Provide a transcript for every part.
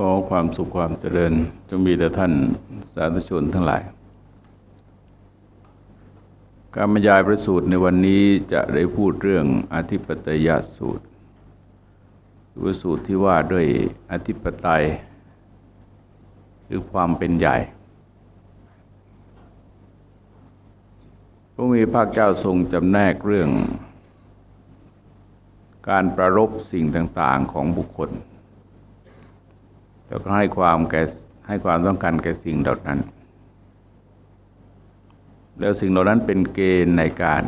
ขอความสุขความเจริญจงมีแต่ท่านสาธุชนทั้งหลาย การบรรยายประสูตรในวันนี้จะได้พูดเรื่องอธิปไตยสูตรคือสูตรที่ว่าด้วยอธิปไตยคือความเป็นใหญ่พระมีภาคเจ้าทรงจำแนกเรื่อง การประรบสิ่งต่าง ๆ ของบุคคล แล้วก็ให้ความแก่ให้ความต้องการแก่สิ่งเหล่านั้น แล้วสิ่งเหล่านั้นเป็นเกณฑ์ในการ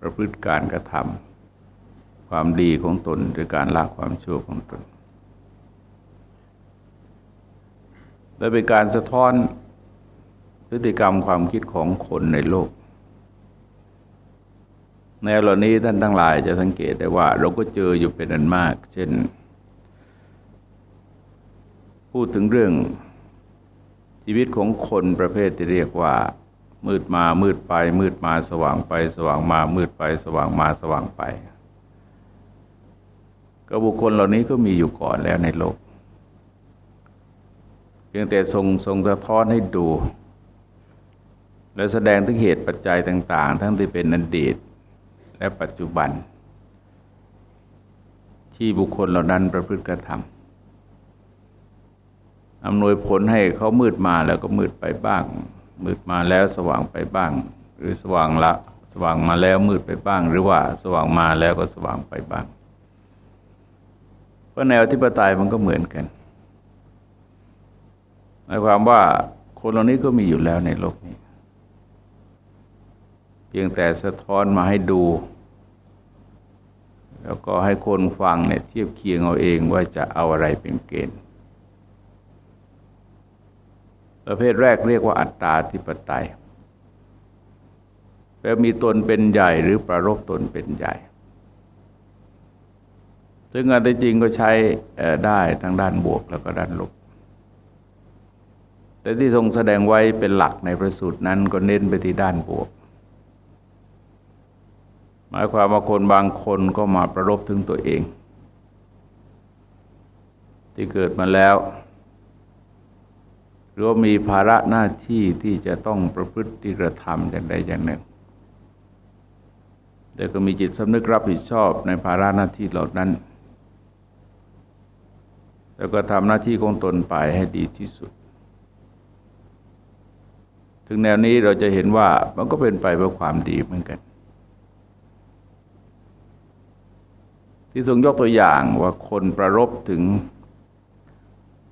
ประพฤติการกระทำความดีของตนหรือการละความชั่วของตน และเป็นการสะท้อนพฤติกรรมความคิดของคนในโลกในเหล่านี้ท่านทั้งหลายจะสังเกตได้ว่า เราก็เจออยู่เป็นอันมาก เช่น พูดถึงเรื่องชีวิตของคนประเภทที่เรียกว่า มืดมามืดไป มืดมาสว่างไป สว่างมามืดไป สว่างมาสว่างไปก็บุคคลเหล่านี้ก็มีอยู่ก่อนแล้วในโลก เพียงแต่ทรงทรงสะท้อนให้ดู และแสดงถึงเหตุปัจจัยต่าง ๆ ทั้งที่เป็นอดีตและปัจจุบัน ที่บุคคลเหล่านั้นประพฤติกระทำ อำนวยผลให้เขามืดมาแล้วก็มืดไปบ้าง มืดมาแล้วสว่างไปบ้าง หรือสว่างละสว่างมาแล้วมืดไปบ้าง หรือว่าสว่างมาแล้วก็สว่างไปบ้างเพราะแนวทิปไตยมันก็เหมือนกันหมายความว่าคนเหล่านี้ก็มีอยู่แล้วในโลกนี้ เพียงแต่สะท้อนมาให้ดู แล้วก็ให้คนฟังเนี่ยเทียบเคียงเอาเองว่าจะเอาอะไรเป็นเกณฑ์ ประเภทแรกเรียกว่าอัตตาธิปไตยแปลมีตนเป็นใหญ่หรือประรบตนเป็นใหญ่ ซึ่งอันจริงก็ใช้ได้ทั้งด้านบวกแล้วก็ด้านลบ แต่ที่ทรงแสดงไว้เป็นหลักในประสูตรนั้นก็เน้นไปที่ด้านบวก หมายความว่าคนบางคนก็มาประรบถึงตัวเอง ที่เกิดมาแล้ว หรือว่ามีภาระหน้าที่ที่จะต้องประพฤติกระทำอย่างใดอย่างหนึ่ง แต่ก็มีจิตสำนึกรับผิดชอบในภาระหน้าที่เหล่านั้น แล้วก็ทำหน้าที่ของตนไปให้ดีที่สุด ถึงแนวนี้เราจะเห็นว่ามันก็เป็นไปเพื่อความดีเหมือนกัน ที่ทรงยกตัวอย่างว่าคนประรบถึง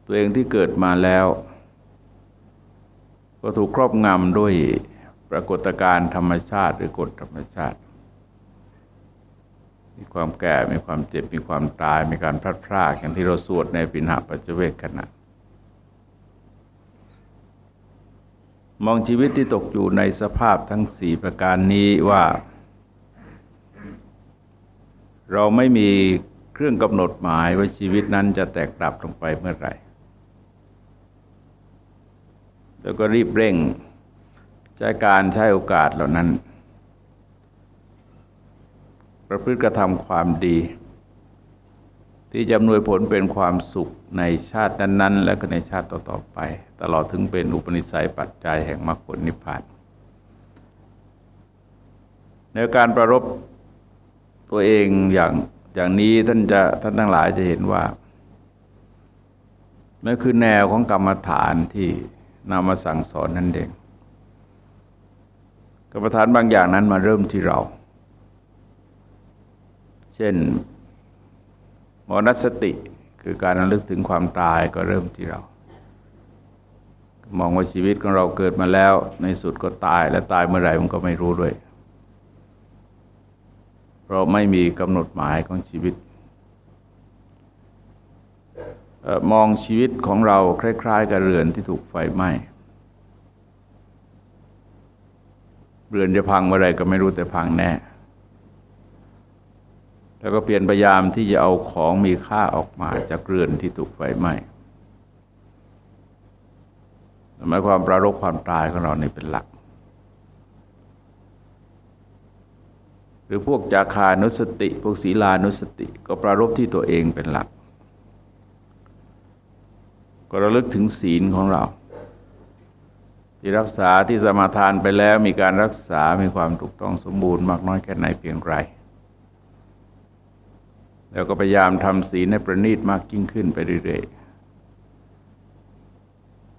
ตัวเองที่เกิดมาแล้ว ก็ถูกครอบงำด้วยปรากฏการณ์ธรรมชาติหรือกฎธรรมชาติ มีความแก่ มีความเจ็บ มีความตาย มีการพลัดพรากอย่างที่เราสวดในปิณหปัจเวกขณะ มองชีวิตที่ตกอยู่ในสภาพทั้งสี่ประการนี้ว่า เราไม่มีเครื่องกำหนดหมายว่าชีวิตนั้นจะแตกดับลงไปเมื่อไหร่ แล้วก็รีบเร่งใช้การใช้โอกาสเหล่านั้น ประพฤติกระทำความดี ที่จะนวยผลเป็นความสุขในชาตินั้น ๆ และก็ในชาติต่อ ๆ ไป ตลอดถึงเป็นอุปนิสัยปัจจัยแห่งมรรคผลนิพพานในการประรบตัวเองอย่างอย่างนี้ท่านจะท่านทั้งหลายจะเห็นว่านั่นคือแนวของกรรมฐานที่ นำมาสั่งสอนนั่นเองกรรมฐานบางอย่างนั้นมาเริ่มที่เรา เช่นมรณสติคือการระลึกถึงความตายก็เริ่มที่เรา มองว่าชีวิตของเราเกิดมาแล้ว ในสุดก็ตายและตายเมื่อไหร่มันก็ไม่รู้ด้วย เพราะไม่มีกำหนดหมายของชีวิต มองชีวิตของเราคล้ายๆ กับเรือนที่ถูกไฟไหม้เรือนจะพังเมื่อไรก็ไม่รู้แต่พังแน่ แล้วก็เปลี่ยนพยายามที่จะเอาของมีค่าออกมาจากเรือนที่ถูกไฟไหม้หมายความประรบความตายของเราในเป็นหลัก หรือพวกจาคานุสติ พวกศีลานุสติ ก็ประรบที่ตัวเองเป็นหลัก ก็ระลึกถึงศีลของเรา ที่รักษาที่สมาทานไปแล้วมีการรักษา มีความถูกต้องสมบูรณ์มากน้อยแค่ไหนเพียงไร แล้วก็พยายามทำศีลให้ประณีตมากยิ่งขึ้นไปเรื่อยๆ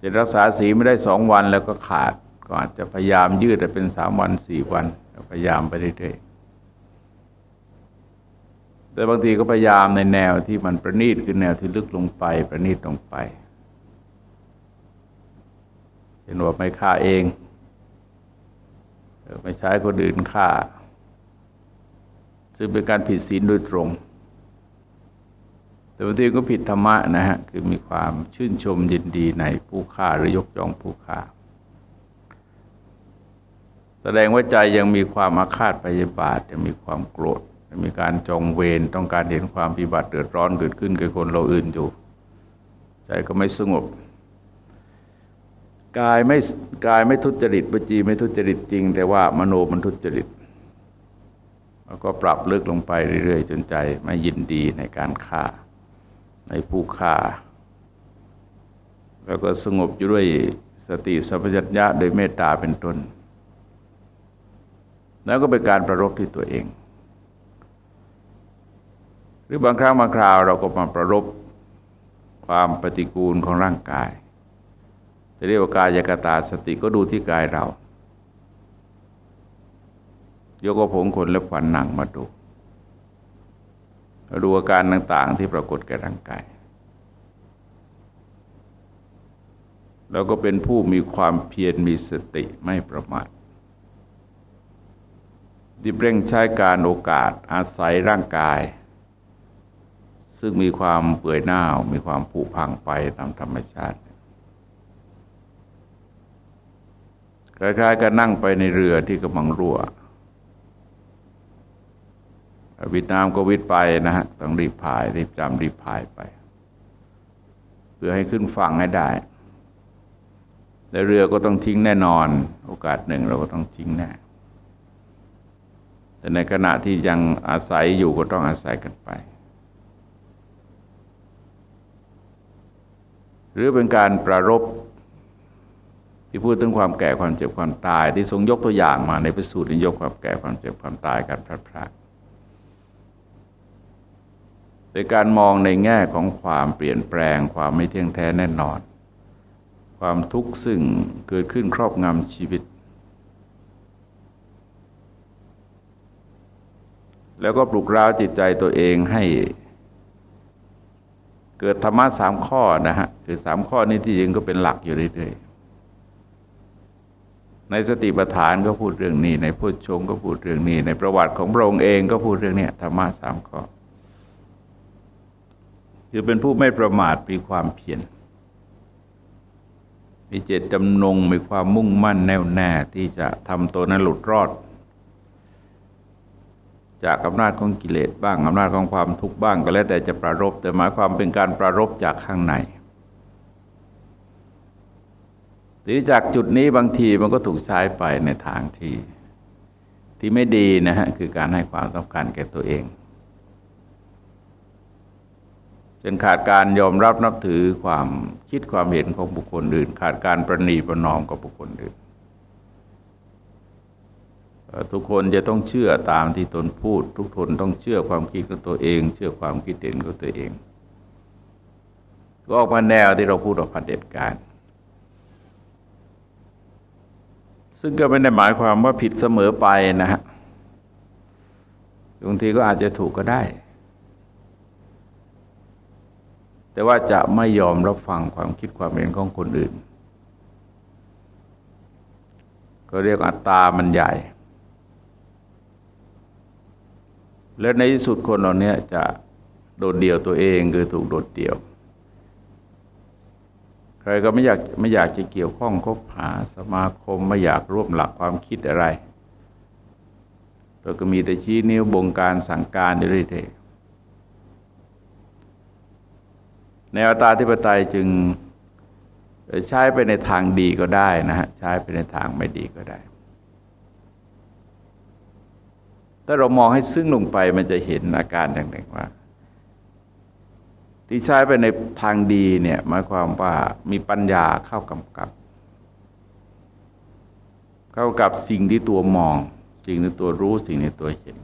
จะรักษาศีลไม่ได้สองวันแล้วก็ขาด ก็อาจจะพยายามยืดแต่เป็นสามวันสี่วันพยายามไปเรื่อยๆแต่บางทีก็พยายามในแนวที่มันประณีตคือแนวที่ลึกลงไป ประณีตลงไป เห็นว่าไม่ฆ่าเองไม่ใช้คนอื่นฆ่า ซึ่งเป็นการผิดศีลโดยตรง แต่บางทีก็ผิดธรรมะนะฮะ คือมีความชื่นชมยินดีในผู้ฆ่าหรือยกย่องผู้ฆ่า แสดงว่าใจยังมีความอาฆาตพยาบาทยังมีความโกรธยังมีการจองเวรต้องการเห็นความพิบัติเดือดร้อนเกิดขึ้นกับคนเราอื่นอยู่ ใจก็ไม่สงบ กายไม่กายไม่ทุจริตปจีไม่ทุจริตจริง แต่ว่ามโนมันทุจริตแล้วก็ปรับลึกลงไปเรื่อยๆ จนใจไม่ยินดีในการฆ่า ในผู้ฆ่า แล้วก็สงบอยู่ด้วยสติสัพพัญญะโดยเมตตาเป็นต้น แล้วก็เป็นการประรบที่ตัวเอง หรือบางครั้งบางคราวเราก็มาประรบความปฏิกูลของร่างกาย เรียกว่ากายกตาสติก็ดูที่กายเรา ยกผงขนและฝันหนังมาดูดูอาการต่าง ๆ ที่ปรากฏแก่ร่างกายแล้วก็เป็นผู้มีความเพียรมีสติไม่ประมาทที่เร่งใช้การโอกาสอาศัยร่างกาย ซึ่งมีความเปื่อยเน่ามีความผุพังไปตามธรรมชาติ คล้ายๆกับนั่งไปในเรือที่กำลังรั่ววิดน้ำก็วิดไปนะฮะต้องรีบพายรีบจำรีบพายไป เพื่อให้ขึ้นฝั่งให้ได้แต่เรือก็ต้องทิ้งแน่นอน โอกาสหนึ่งเราก็ต้องทิ้งแน่แต่ในขณะที่ยังอาศัยอยู่ก็ต้องอาศัยกันไป หรือเป็นการประรบ ที่พูดถึงความแก่ความเจ็บความตาย ที่ทรงยกตัวอย่างมาในพิสูจน์ยกความแก่ความเจ็บความตายการพลัดพรากโดยการมองในแง่ของความเปลี่ยนแปลงความไม่เที่ยงแท้แน่นอน ความทุกข์ซึ่งเกิดขึ้นครอบงำชีวิต แล้วก็ปลุกร้าวจิตใจตัวเองให้เกิดธรรมะสามข้อนะฮะ คือสามข้อนี้ที่จริงก็เป็นหลักอยู่เรื่อยๆ ในสติปัฏฐานก็พูดเรื่องนี้ ในพุทธชงก็พูดเรื่องนี้ ในประวัติของพระองค์เองก็พูดเรื่องนี้ธรรมะสามข้อคือเป็นผู้ไม่ประมาทมีความเพียรมีเจตจำนงมีความมุ่งมั่นแน่วแน่ที่จะทำตัวนั้นหลุดรอด จากอำนาจของกิเลสบ้างอำนาจของความทุกข์บ้างก็แล้วแต่จะประรบแต่หมายความเป็นการประรบจากข้างใน ทีจากจุดนี้บางทีมันก็ถูกใช้ไปในทางที่ที่ไม่ดีนะฮะคือการให้ความสำคัญแก่ตัวเองจนขาดการยอมรับนับถือความคิดความเห็นของบุคคลอื่น ขาดการประนีประนอมกับบุคคลอื่น ทุกคนจะต้องเชื่อตามที่ตนพูด ทุกคนต้องเชื่อความคิดของตัวเอง เชื่อความคิดเห็นของตัวเอง ก็ออกมาแนวที่เราพูดออกพันเด็ดการ ซึ่งก็ไม่ได้หมายความว่าผิดเสมอไปนะฮะบางทีก็อาจจะถูกก็ได้ แต่ว่าจะไม่ยอมรับฟังความคิดความเห็นของคนอื่น ก็เรียกอัตตามันใหญ่ และในที่สุดคนเรานี้จะโดดเดี่ยวตัวเองคือถูกโดดเดี่ยว ใครก็ไม่อยากไม่อยากจะเกี่ยวข้องคบหาสมาคมไม่อยากร่วมหลักความคิดอะไรเราก็มีแต่ชี้นิ้วบงการสั่งการอยู่เรื่อยในอัตตาธิปไตยจึงใช้ไปในทางดีก็ได้นะฮะใช้ไปในทางไม่ดีก็ได้ ถ้าเรามองให้ซึ้งลงไปมันจะเห็นอาการอย่างหนึ่งว่า ที่ใช้ไปในทางดีเนี่ยหมายความว่ามีปัญญาเข้ากำกับ เข้ากับสิ่งที่ตัวมอง สิ่งที่ตัวรู้สิ่งที่ตัวเห็น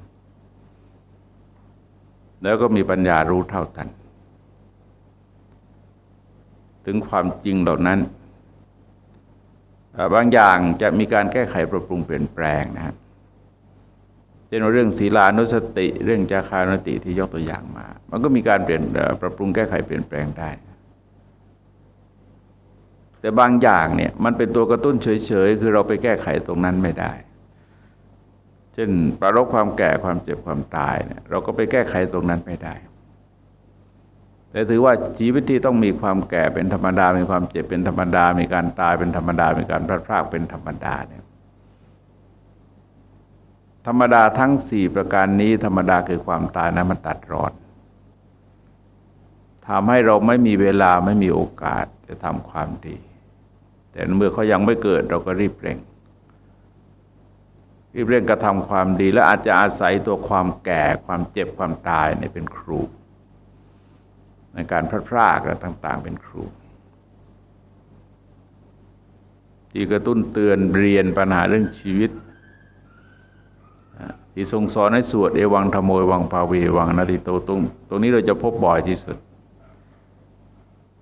แล้วก็มีปัญญารู้เท่าทันถึงความจริงเหล่านั้นบางอย่างจะมีการแก้ไขปรับปรุงเปลี่ยนแปลงนะครับ เช่นเรื่องศีลานุสติ เรื่องจาคานุติที่ยกตัวอย่างมา มันก็มีการเปลี่ยนปรับปรุงแก้ไขเปลี่ยนแปลงได้ แต่บางอย่างเนี่ยมันเป็นตัวกระตุ้นเฉยๆ คือเราไปแก้ไขตรงนั้นไม่ได้ เช่นประรบความแก่ความเจ็บความตายเนี่ยเราก็ไปแก้ไขตรงนั้นไม่ได้ แต่ถือว่าชีวิตที่ต้องมีความแก่เป็นธรรมดา มีความเจ็บเป็นธรรมดา มีการตายเป็นธรรมดา มีการพลาดพลาดเป็นธรรมดาเนี่ย ธรรมดาทั้งสี่ประการนี้ ธรรมดาคือความตายนั้นมันตัดรอนทำให้เราไม่มีเวลาไม่มีโอกาสจะทำความดี แต่เมื่อเขายังไม่เกิดเราก็รีบเร่ง รีบเร่งกระทำความดี และอาจจะอาศัยตัวความแก่ความเจ็บความตายเนี่ยเป็นครู ในการพลาดพลาดอะไรต่าง ๆ เป็นครูที่กระตุ้นเตือนเรียนปัญหาเรื่องชีวิต ที่ทรงสอนให้สวดเอวังธรรมยวังภาวีวังนาติโตตรงตรงนี้เราจะพบบ่อยที่สุด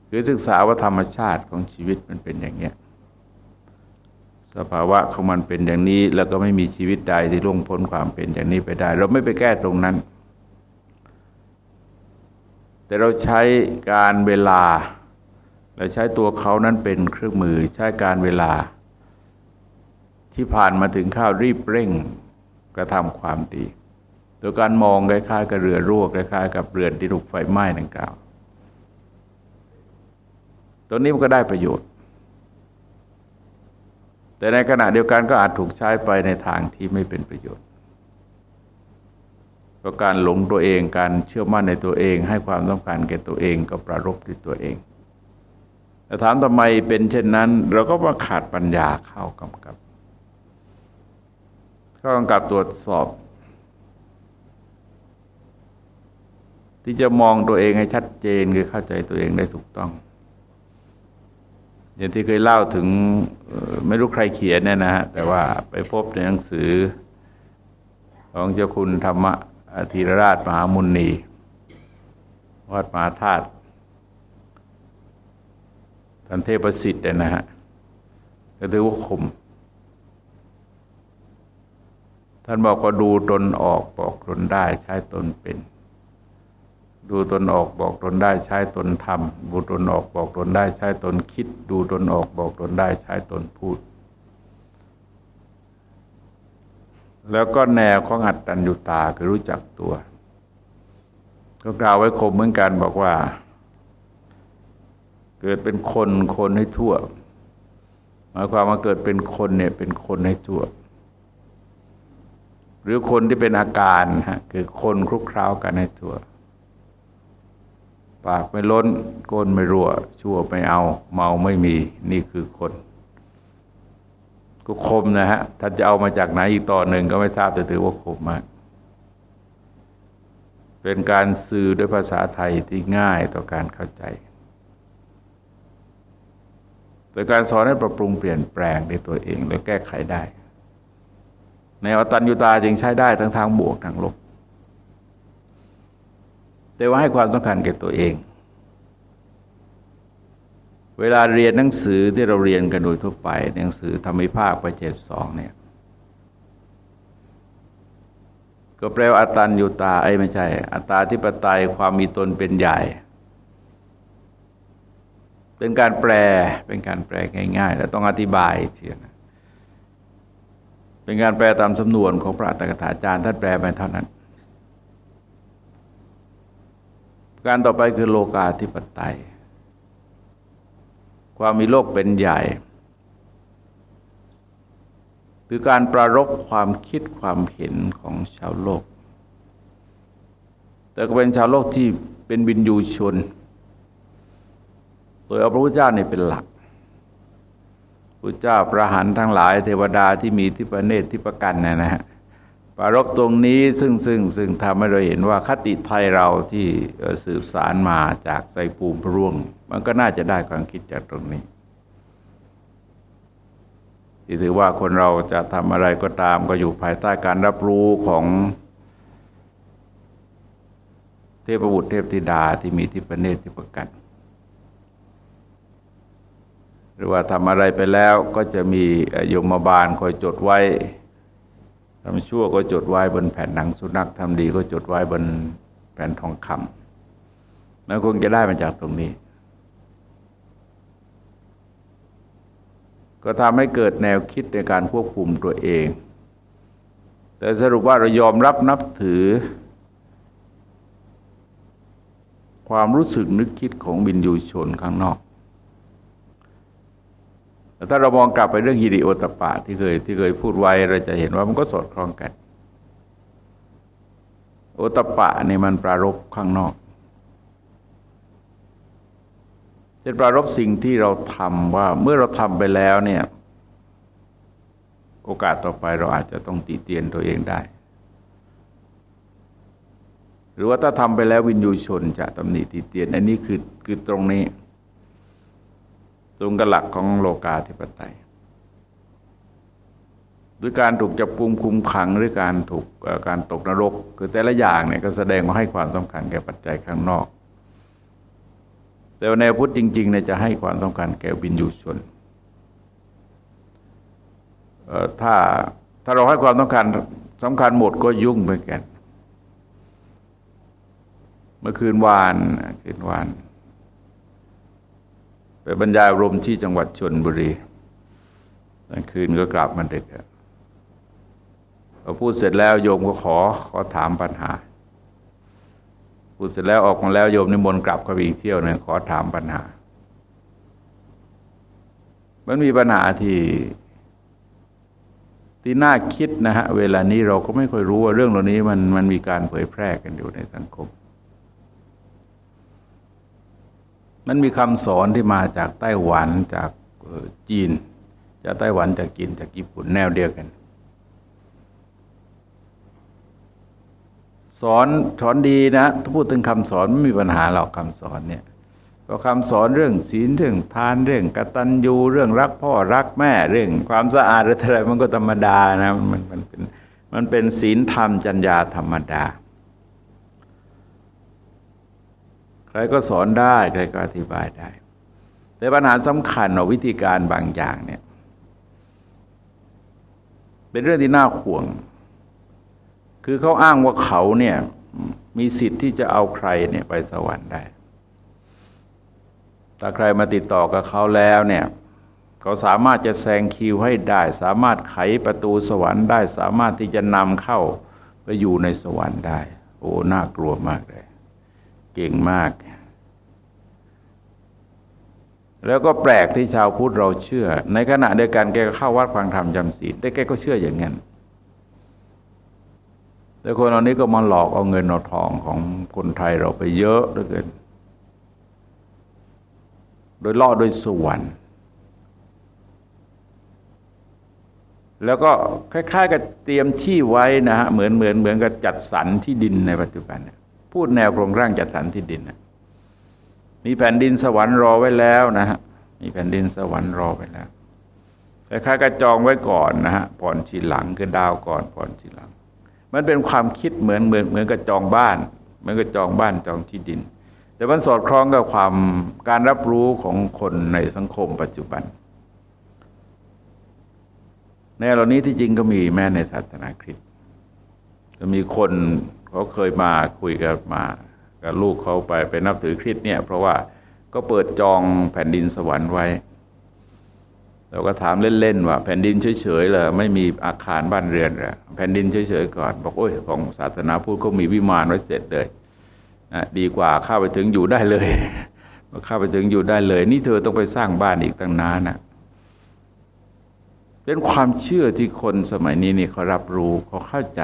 คือศึกษาว่าธรรมชาติของชีวิตมันเป็นอย่างเนี้ยสภาวะของมันเป็นอย่างนี้ แล้วก็ไม่มีชีวิตใดที่ล่วงพ้นความเป็นอย่างนี้ไปได้ เราไม่ไปแก้ตรงนั้น แต่เราใช้การเวลาเราใช้ตัวเขานั้นเป็นเครื่องมือใช้การเวลา ที่ผ่านมาถึงข้าวรีบเร่ง กระทำความดีโดยการมองคล้ายๆกับเรือรั่วคล้ายๆกับเรือนที่ถูกไฟไหม้ดังกล่าวตัวนี้มันก็ได้ประโยชน์ แต่ในขณะเดียวกันก็อาจถูกใช้ไปในทางที่ไม่เป็นประโยชน์เพราะการหลงตัวเองการเชื่อมั่นในตัวเอง ให้ความต้องการแก่ตัวเองก็ประรบด้วยตัวเองแต่ถามทำไมเป็นเช่นนั้น เราก็ว่าขาดปัญญาเข้ากำกับ ก็กำกับตรวจสอบ ที่จะมองตัวเองให้ชัดเจนคือเข้าใจตัวเองได้ถูกต้อง อย่างที่เคยเล่าถึงไม่รู้ใครเขียนเนี่ยนะฮะแต่ว่าไปพบในหนังสือ ของเจ้าคุณธรรมธีรราชมหามุนีวัดมหาธาตุท่านเทพสิทธิ์นะฮะก็ถือว่าคม ท่านบอกว่าดูตนออกบอกตนได้ใช้ตนเป็น ดูตนออกบอกตนได้ใช้ตนทำดูตนออกบอกตนได้ใช้ตนคิด ดูตนออกบอกตนได้ใช้ตนพูด แล้วก็แนวของอัตตัญญุตาคือรู้จักตัว ก็กล่าวไว้คมเหมือนกันบอกว่า เกิดเป็นคนคนให้ทั่ว หมายความว่าเกิดเป็นคนเนี่ยเป็นคนให้ทั่ว หรือคนที่เป็นอาการฮะคือคนคลุกคล้ากันให้ทั่วปากไม่ล้นก้นไม่รั่ว ชั่วไม่เอา เมาไม่มี นี่คือคนก็คมนะฮะถ้านจะเอามาจากไหนอีกต่อหนึ่งก็ไม่ทราบแต่ถือว่าคมมาก เป็นการสื่อด้วยภาษาไทยที่ง่ายต่อการเข้าใจโดยการสอนให้ปรับปรุงเปลี่ยนแปลงในตัวเองและแก้ไขได้ ในอตัญญูตาจึงใช้ได้ทั้งทางบวกทางลบ แต่ว่าให้ความสำคัญแก่ตัวเอง เวลาเรียนหนังสือที่เราเรียนกันโดยทั่วไป หนังสือธรรมิภาคประเจตสองเนี่ย ก็แปลว่าอตัญญูตาไอ้ไม่ใช่ อัตตาที่ปไตยความมีตนเป็นใหญ่เป็นการแปลเป็นการแปลง่ายๆ แล้วต้องอธิบายเทียนะ เป็นการแปลตามสำนวนของพระอัตถกถาจารย์ท่านแปลไปเท่านั้น การต่อไปคือโลกาธิปไตย ความมีโลกเป็นใหญ่ คือการประรบความคิดความเห็นของชาวโลก แต่ก็เป็นชาวโลกที่เป็นบินยูชน โดยเอาพระพุทธเจ้านี่เป็นหลัก พุทธเจ้าประหารทั้งหลายเทวดาที่มีทิพเนตรทิพกันนะนะฮะปารบตรงนี้ซึ่งซึ่งซึ่งทำให้เราเห็นว่าคติไทยเราที่สืบสารมาจากไตปูมิพร่วง มันก็น่าจะได้ความคิดจากตรงนี้ ที่ถือว่าคนเราจะทำอะไรก็ตามก็อยู่ภายใต้การรับรู้ของเทพบุตรเทพธิดาที่มีทิพเนตรที่ประกัน หรือว่าทำอะไรไปแล้วก็จะมีโยมบาลคอยจดไว้ทำชั่วก็จดไว้บนแผ่นหนังสุนัขทำดีก็จดไว้บนแผ่นทองคำมันคงจะได้มาจากตรงนี้ ก็ทำให้เกิดแนวคิดในการควบคุมตัวเอง แต่สรุปว่าเรายอมรับนับถือ ความรู้สึกนึกคิดของบินยูชนข้างนอก แต่ถ้าเรามองกลับไปเรื่องฮิริโอตปะที่เคยที่เคยพูดไว้เราจะเห็นว่ามันก็สอดคล้องกัน โอตปะนี่มันปรารบข้างนอกจะปรารบสิ่งที่เราทำว่าเมื่อเราทำไปแล้วเนี่ย โอกาสต่อไปเราอาจจะต้องตีเตียนตัวเองได้ หรือว่าถ้าทำไปแล้ววินยูชนจะตำหนิติเตียน อันนี้คือคือตรงนี้ ตรงกับหลักของโลกาธิปไตยด้วยการถูกจับกุมคุมขังหรือการถูกการตกนรก คือแต่ละอย่างเนี่ยก็แสดงว่าให้ความสำคัญแก่ปัจจัยข้างนอก แต่ในพุทธจริงๆเนี่ยจะให้ความสำคัญแก่วินยูชนถ้าถ้าเราให้ความสำคัญสำคัญหมดก็ยุ่งไปกัน เมื่อคืนวานคืนวาน ไปบรรยายรมที่จังหวัดชนบุรีตอนคืนก็กลับมาดึกพอพูดเสร็จแล้วโยมก็ขอขอถามปัญหา พูดเสร็จแล้วออกมาแล้วโยมนิมนต์กลับก็ไปอีกเที่ยวหนึ่งขอถามปัญหา มันมีปัญหาที่ที่น่าคิดนะฮะ เวลานี้เราก็ไม่ค่อยรู้ว่าเรื่องเหล่านี้มันมันมีการเผยแพร่กันอยู่ในสังคม มันมีคำสอนที่มาจากไต้หวันจากจีน จากไต้หวันจากจีนจากญี่ปุ่นแนวเดียวกัน สอนสอนดีนะถ้าพูดถึงคำสอนไม่มีปัญหาหรอกคำสอนเนี่ยก็คำสอนเรื่องศีลเรื่องทานเรื่องกตัญญูเรื่องรักพ่อรักแม่เรื่อง ความสะอาดอะไรมันก็ธรรมดานะมันมันเป็นมันเป็นศีลธรรมจัญญาธรรมดาค รก็สอนได้ใครก็อธิบายได้ แต่ปัญหาสำคัญวิธีการบางอย่างเนี่ย เป็นเรื่องที่น่าห่วง คือเขาอ้างว่าเขาเนี่ย มีสิทธิ์ที่จะเอาใครเนี่ยไปสวรรค์ได้ถ้าใครมาติดต่อกับเขาแล้วเนี่ยเขาสามารถจะแซงคิวให้ได้ สามารถไขประตูสวรรค์ได้ สามารถที่จะนำเข้าไปอยู่ในสวรรค์ได้ โอ้น่ากลัวมากเลย เก่งมาก แล้วก็แปลกที่ชาวพุทธเราเชื่อ ในขณะเดียวกันแกก็เข้าวัดฟังธรรมจำศีลแต่แกก็เชื่ออย่างนั้นแต่คนเหล่านี้ก็มาหลอกเอาเงินเอาทองของคนไทยเราไปเยอะเหลือเกิน โดยล่อโดยสวรรค์แล้วก็คล้ายๆกับเตรียมที่ไว้นะฮะเหมือนเหมือนเหมือนกับจัดสรรที่ดินในปัจจุบัน พูดแนวโครงร่างจัดสรรที่ดินนะ มีแผ่นดินสวรรค์รอไว้แล้วนะฮะมีแผ่นดินสวรรค์รอไว้แล้วคล้ายๆกระจองไว้ก่อนนะฮะผ่อนชีหลังคือดาวก่อนผ่อนชีหลัง มันเป็นความคิดเหมือนเหมือนเหมือนกับจองบ้านเหมือนกับจองบ้านจองที่ดิน แต่มันสอดคล้องกับความการรับรู้ของคนในสังคมปัจจุบันในเหล่านี้ที่จริงก็มีแม้ในศาสนาคริสต์ก็มีคนเขาเคยมาคุยกันมา กับลูกเขาไปไปนับถือคริสเนี่ยเพราะว่าก็เปิดจองแผ่นดินสวรรค์ไว้ เราก็ถามเล่นๆว่า แผ่นดินเฉยๆเลยไม่มีอาคารบ้านเรือนเลยแผ่นดินเฉยๆก่อน บอกโอ้ยของศาสนาพุทธก็มีวิมานไว้เสร็จเลยนะดีกว่าเข้าไปถึงอยู่ได้เลยเข้าไปถึงอยู่ได้เลย นี่เธอต้องไปสร้างบ้านอีกตั้งนานนะเป็นความเชื่อที่คนสมัยนี้นี่เขารับรู้เขาเข้าใจ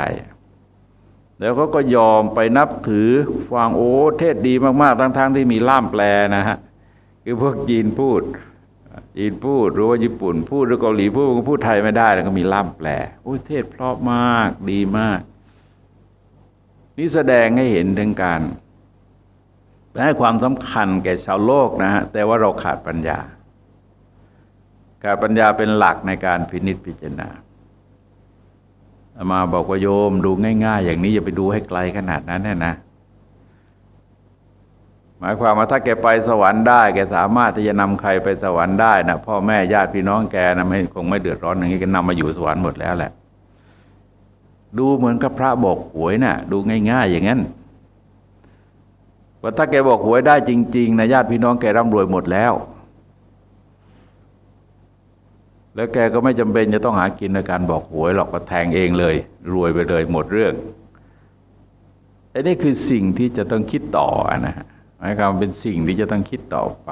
แล้วเขาก็ยอมไปนับถือฟังโอ้เทศดีมากๆ ทั้งๆทที่มีล่ามแปลนะฮะคือพวกจีนพูดจีนพูดหรือว่าญี่ปุ่น พูดหรือเกาหลีพูดก็พูดไทยไม่ได้แล้วก็มีล่ามแปลโอ้เทศเพราะมากดีมาก นี่แสดงให้เห็นถึงการให้ความสำคัญแก่ชาวโลกนะฮะแต่ว่าเราขาดปัญญาขาดปัญญาเป็นหลักในการพินิจพิจารณา มาบอกว่าโยมดูง่าย ๆ อย่างนี้อย่าไปดูให้ไกลขนาดนั้นน่นะ หมายความว่าถ้าแกไปสวรรค์ได้ แกสามารถที่จะนำใครไปสวรรค์ได้นะพ่อแม่ญาติพี่น้องแกนะไม่คงไม่เดือดร้อนอย่างนี้แกนำมาอยู่สวรรค์หมดแล้วแหละ ดูเหมือนกับพระบอกหวยนะ่ะ ดูง่าย ๆ อย่างนั้นว่าถ้าแกบอกหวยได้จริงๆนะญาติพี่น้องแกร่ำรวยหมดแล้ว แล้วแกก็ไม่จำเป็นจะต้องหากินในการบอกหวยหรอกก็แทงเองเลย รวยไปเลยหมดเรื่องอันนี้คือสิ่งที่จะต้องคิดต่อนะฮะหมายความเป็นสิ่งที่จะต้องคิดต่อไป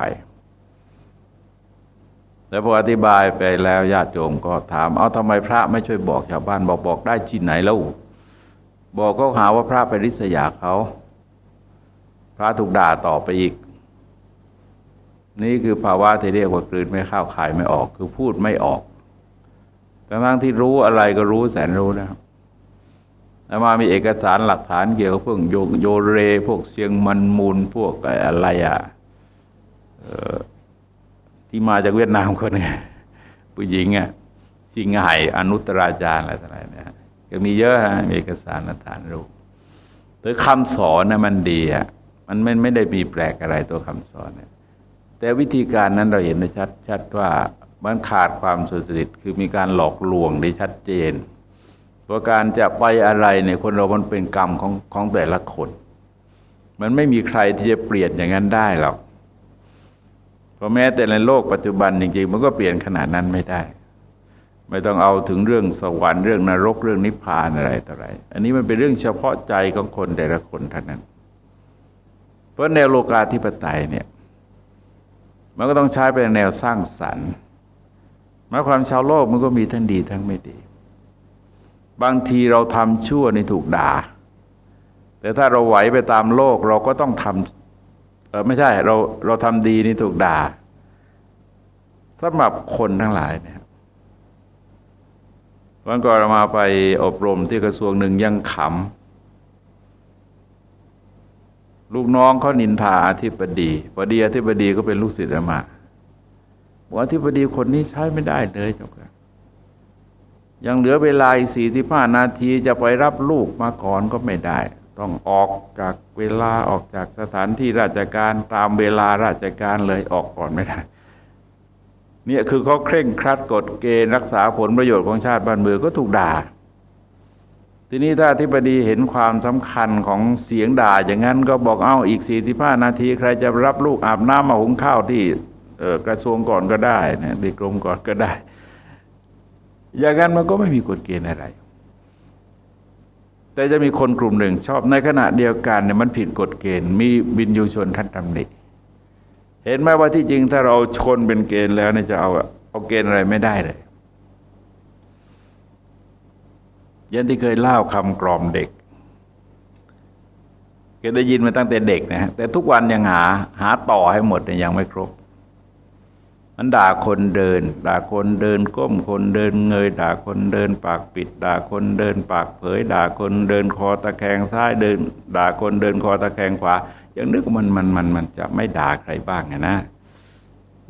แล้วพออธิบายไปแล้วญาติโยมก็ถาม เอาทำไมพระไม่ช่วยบอกชาวบ้านบอกบอกได้ที่ไหนแล้วบอกก็หาว่าพระไปริษยาเขา พระถูกด่าต่อไปอีก นี่คือภาวะที่เรียกว่ากลืนไม่เข้าคายไม่ออก คือพูดไม่ออกทั้งที่รู้อะไรก็รู้แสนรู้นะครับแล้วมามีเอกสารหลักฐานเกี่ยวกับพวกโยโยเร พวกเสียงมันมูลพวกอะไรอะที่มาจากเวียดนามคนนี้ผู้หญิงอะสิงไห่อนุตราจารย์อะไรต่างๆเนี่ยก็มีเยอะฮะมีเอกสารหลักฐานรู้หรือคำสอนนะมันดีอะมันไม่ไม่ได้มีแปลกอะไรตัวคำสอนเนี่ย แต่วิธีการนั้นเราเห็นได้ชัดชัดว่ามันขาดความสุจริตคือมีการหลอกลวงได้ชัดเจนพราะการจะไปอะไรเนี่ยคนเรามันเป็นกรรมของของแต่ละคน มันไม่มีใครที่จะเปลี่ยนอย่างนั้นได้หรอกเพราะแม้แต่ในโลกปัจจุบันจริงๆ มันก็เปลี่ยนขนาดนั้นไม่ได้ ไม่ต้องเอาถึงเรื่องสวรรค์เรื่องนรกเรื่องนิพพานอะไรต่ออะไร อันนี้มันเป็นเรื่องเฉพาะใจของคนแต่ละคนเท่านั้น เพราะแนวโลกาธิปไตยเนี่ย มันก็ต้องใช้เป็นแนวสร้างสรรค์หมายความชาวโลกมันก็มีทั้งดีทั้งไม่ดี บางทีเราทำชั่วนี่ถูกด่า แต่ถ้าเราไหวไปตามโลกเราก็ต้องทำเออไม่ใช่เราเราทำดีนี่ถูกด่าสำหรับคนทั้งหลายเนี่ยวันก่อนเรามาไปอบรมที่กระทรวงหนึ่งยังขำ ลูกน้องเขานินทาอธิบดีพอดีอธิบดีก็เป็นลูกศิษย์มาว่าอธิบดีคนนี้ใช้ไม่ได้เลยเจ้าค่ะยังเหลือเวลาอีกสี่สิบห้านาทีจะไปรับลูกมาก่อนก็ไม่ได้ ต้องออกจากเวลาออกจากสถานที่ราชการตามเวลาราชการเลยออกก่อนไม่ได้ เนี่ยคือเขาเคร่งครัดกฎเกณฑ์รักษาผลประโยชน์ของชาติบ้านเมืองก็ถูกด่า ทีนี้ถ้าที่ปดีเห็นความสำคัญของเสียงด่าอย่างนั้นก็บอกเอาอีกสี่สิบห้านาที ใครจะรับลูกอาบน้ำมาหุงข้าวที่กระทรวงก่อนก็ได้นะดีกรมก่อนก็ได้ อย่างนั้นมันก็ไม่มีกฎเกณฑ์อะไร แต่จะมีคนกลุ่มหนึ่งชอบในขณะเดียวกันเนี่ยมันผิดกฎเกณฑ์มีบินยูชนท่านตำหนิเห็นไหมว่าที่จริงถ้าเราชนเป็นเกณฑ์แล้วเนี่ยจะเอาเอาเกณฑ์อะไรไม่ได้เลย ยันที่เคยเล่าคำกรอมเด็กเคยได้ยินมาตั้งแต่เด็กนะฮะแต่ทุกวันยังหาหาต่อให้หมดเนี่ยยังไม่ครบ มันด่าคนเดิน ด่าคนเดินก้มคนเดินเงย ด่าคนเดินปากปิด ด่าคนเดินปากเผย ด่าคนเดินคอตะแคงซ้ายเดิน ด่าคนเดินคอตะแคงขวาอย่างนึกมันมันมันมันจะไม่ด่าใครบ้างนะ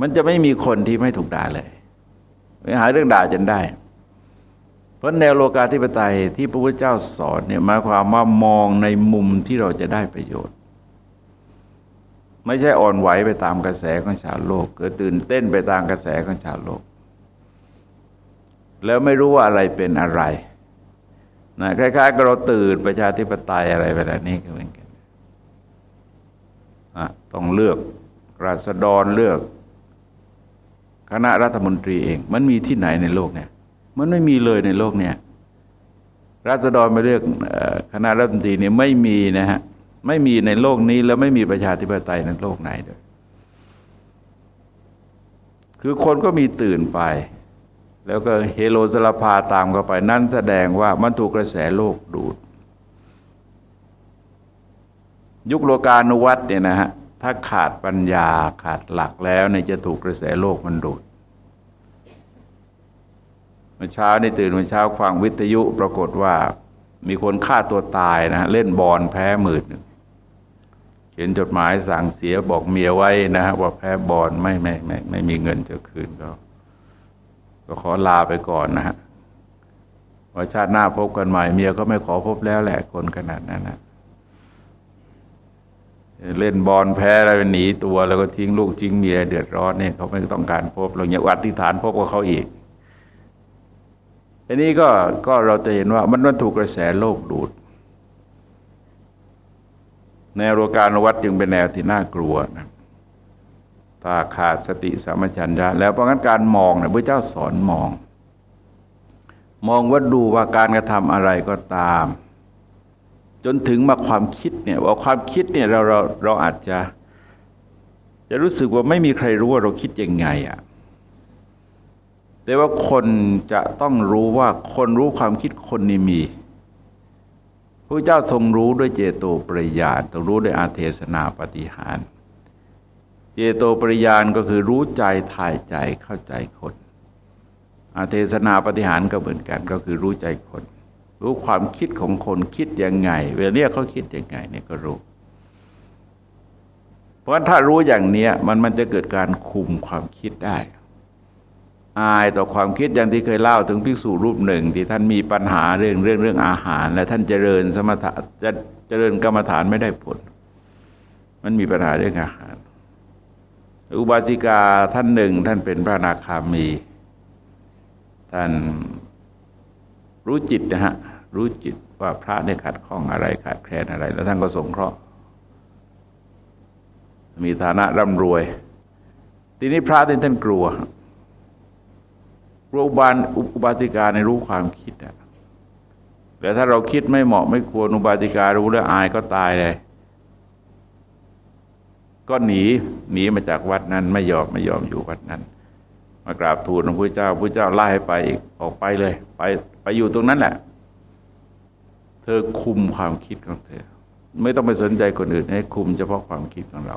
มันจะไม่มีคนที่ไม่ถูกด่าเลยไม่หาเรื่องด่าจนได้ เพราะแนวโลกาธิปไตยที่พระพุทธเจ้าสอนเนี่ยหมายความว่ามองในมุมที่เราจะได้ประโยชน์ ไม่ใช่อ่อนไหวไปตามกระแสของชาวโลก เกิดตื่นเต้นไปตามกระแสของชาวโลก แล้วไม่รู้ว่าอะไรเป็นอะไรนะคล้ายๆกับเราตื่นประชาธิปไตยอะไรแบบนี้ก็เหมือนกันต้องเลือกราษฎรเลือก คณะรัฐมนตรีเอง มันมีที่ไหนในโลกเนี่ย มันไม่มีเลยในโลกเนี่ยรัฐดรมาเลือกคณะรัฐมนตรีเนี่ยไม่มีนะฮะไม่มีในโลกนี้แล้วไม่มีประชาธิปไตยในโลกไหนด้วยคือคนก็มีตื่นไป แล้วก็เฮโลสลาพาตามเข้าไป นั่นแสดงว่ามันถูกกระแสโลกดูด ยุคโลกาณวัตเนี่ยนะฮะถ้าขาดปัญญาขาดหลักแล้วเนี่ยจะถูกกระแสโลกมันดูด มื่อเช้านี่ตื่นเมื่อเช้าฟังวิทยุปรากฏว่า มีคนฆ่าตัวตายนะเล่นบอลแพ้หมื่นหนึ่งเขียนจดหมายสั่งเสียบอกเมียไว้นะฮะว่าแพ้บอลไม่ไม่ไม่ไม่มีเงินจะคืนก็ก็ขอลาไปก่อนนะฮะว่าชาติหน้าพบกันใหม่เมียก็ไม่ขอพบแล้วแหละคนขนาดนั้นนะเล่นบอลแพ้อะไรหนีตัว แล้วก็ทิ้งลูกทิ้งเมียเดือดร้อนเนี่ยเขาไม่ต้องการพบเราอย่าวัดที่ฐานพบกับเขาอีก อันนี้ก็ก็เราจะเห็นว่ามันมันถูกกระแสโลกดูด แนวการวัดจึงเป็นแนวที่น่ากลัวนะถ้าขาดสติสมัชัญญะแล้วเพราะงั้นการมองเนี่ยพระเจ้าสอนมอง มองว่าดูว่าการกระทำอะไรก็ตาม จนถึงมาความคิดเนี่ยว่าความคิดเนี่ยเราเราเราอาจจะ จะรู้สึกว่าไม่มีใครรู้ว่าเราคิดยังไงอะ่ะ แต่ว่าคนจะต้องรู้ว่าคนรู้ความคิดคนนี้มีพระเจ้าทรงรู้ด้วยเจโตปริยานต้องรู้ด้วยอาเทศนาปฏิหาร เจโตปริยานก็คือรู้ใจถ่ายใจเข้าใจคน อาเทศนาปฏิหารก็เหมือนกันก็คือรู้ใจคน รู้ความคิดของคนคิดยังไง เวลาเนี้ยเขาคิดยังไงเนี่ยก็รู้เพราะถ้ารู้อย่างเนี้ยมันมันจะเกิดการคุมความคิดได้ อายต่อความคิดอย่างที่เคยเล่าถึงภิกษุรูปหนึ่ง ที่ท่านมีปัญหาเรื่องเรื่องเรื่องอาหาร และท่านเจริญสมถะจะเจริญกรรมฐานไม่ได้ผล มันมีปัญหาเรื่องอาหาร อุบาสิกาท่านหนึ่ง ท่านเป็นพระนาคามี ท่านรู้จิตนะฮะรู้จิตว่าพระเนี่ยขาดข้องอะไรขาดแคลนอะไร แล้วท่านก็สงเคราะห์มีฐานะร่ำรวย ทีนี้พระที่ท่านกลัว รูบานอุบาติกาในรู้ความคิดอะแต่ถ้าเราคิดไม่เหมาะไม่ควรอุบาติการู้แล้วอายก็ตายเลย ก็หนีหนีมาจากวัดนั้น ไม่ยอมไม่ยอมอยู่วัดนั้น มากราบทูลพระพุทธเจ้าพระเจ้าไล่ไปอีกออกไปเลย ไปไปอยู่ตรงนั้นแหละ เธอคุมความคิดของเธอ ไม่ต้องไปสนใจคนอื่นให้คุมเฉพาะความคิดของเรา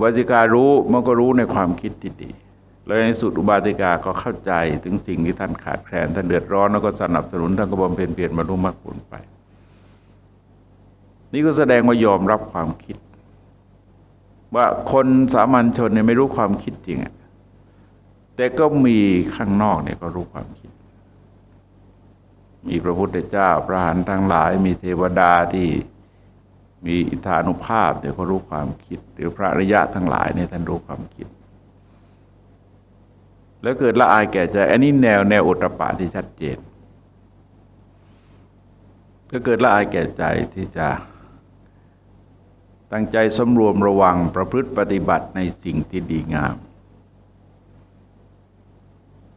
วาสิการู้มันก็รู้ในความคิดที่ดี เลยในสุดอุบาติกาก็เข้าใจถึงสิ่งที่ท่านขาดแคลนท่านเดือดร้อนแล้วก็สนับสนุนท่านก็บำเพ็ญเปลี่ยนบรรลุมรรคผลไป นี่ก็แสดงว่ายอมรับความคิด ว่าคนสามัญชนเนี่ยไม่รู้ความคิดจริงอะแต่ก็มีข้างนอกเนี่ยก็รู้ความคิด มีพระพุทธเจ้าพระหันทั้งหลาย มีเทวดาที่มีอิทธานุภาพเดี๋ยวก็รู้ความคิด หรือพระริยะทั้งหลายเนี่ยท่านรู้ความคิด แล้วเกิดละอายแก่ใจ อันนี้แนวแนวอุตปาที่ชัดเจนก็เกิดละอายแก่ใจที่จะ ตั้งใจสำรวมระวังประพฤติปฏิบัติในสิ่งที่ดีงาม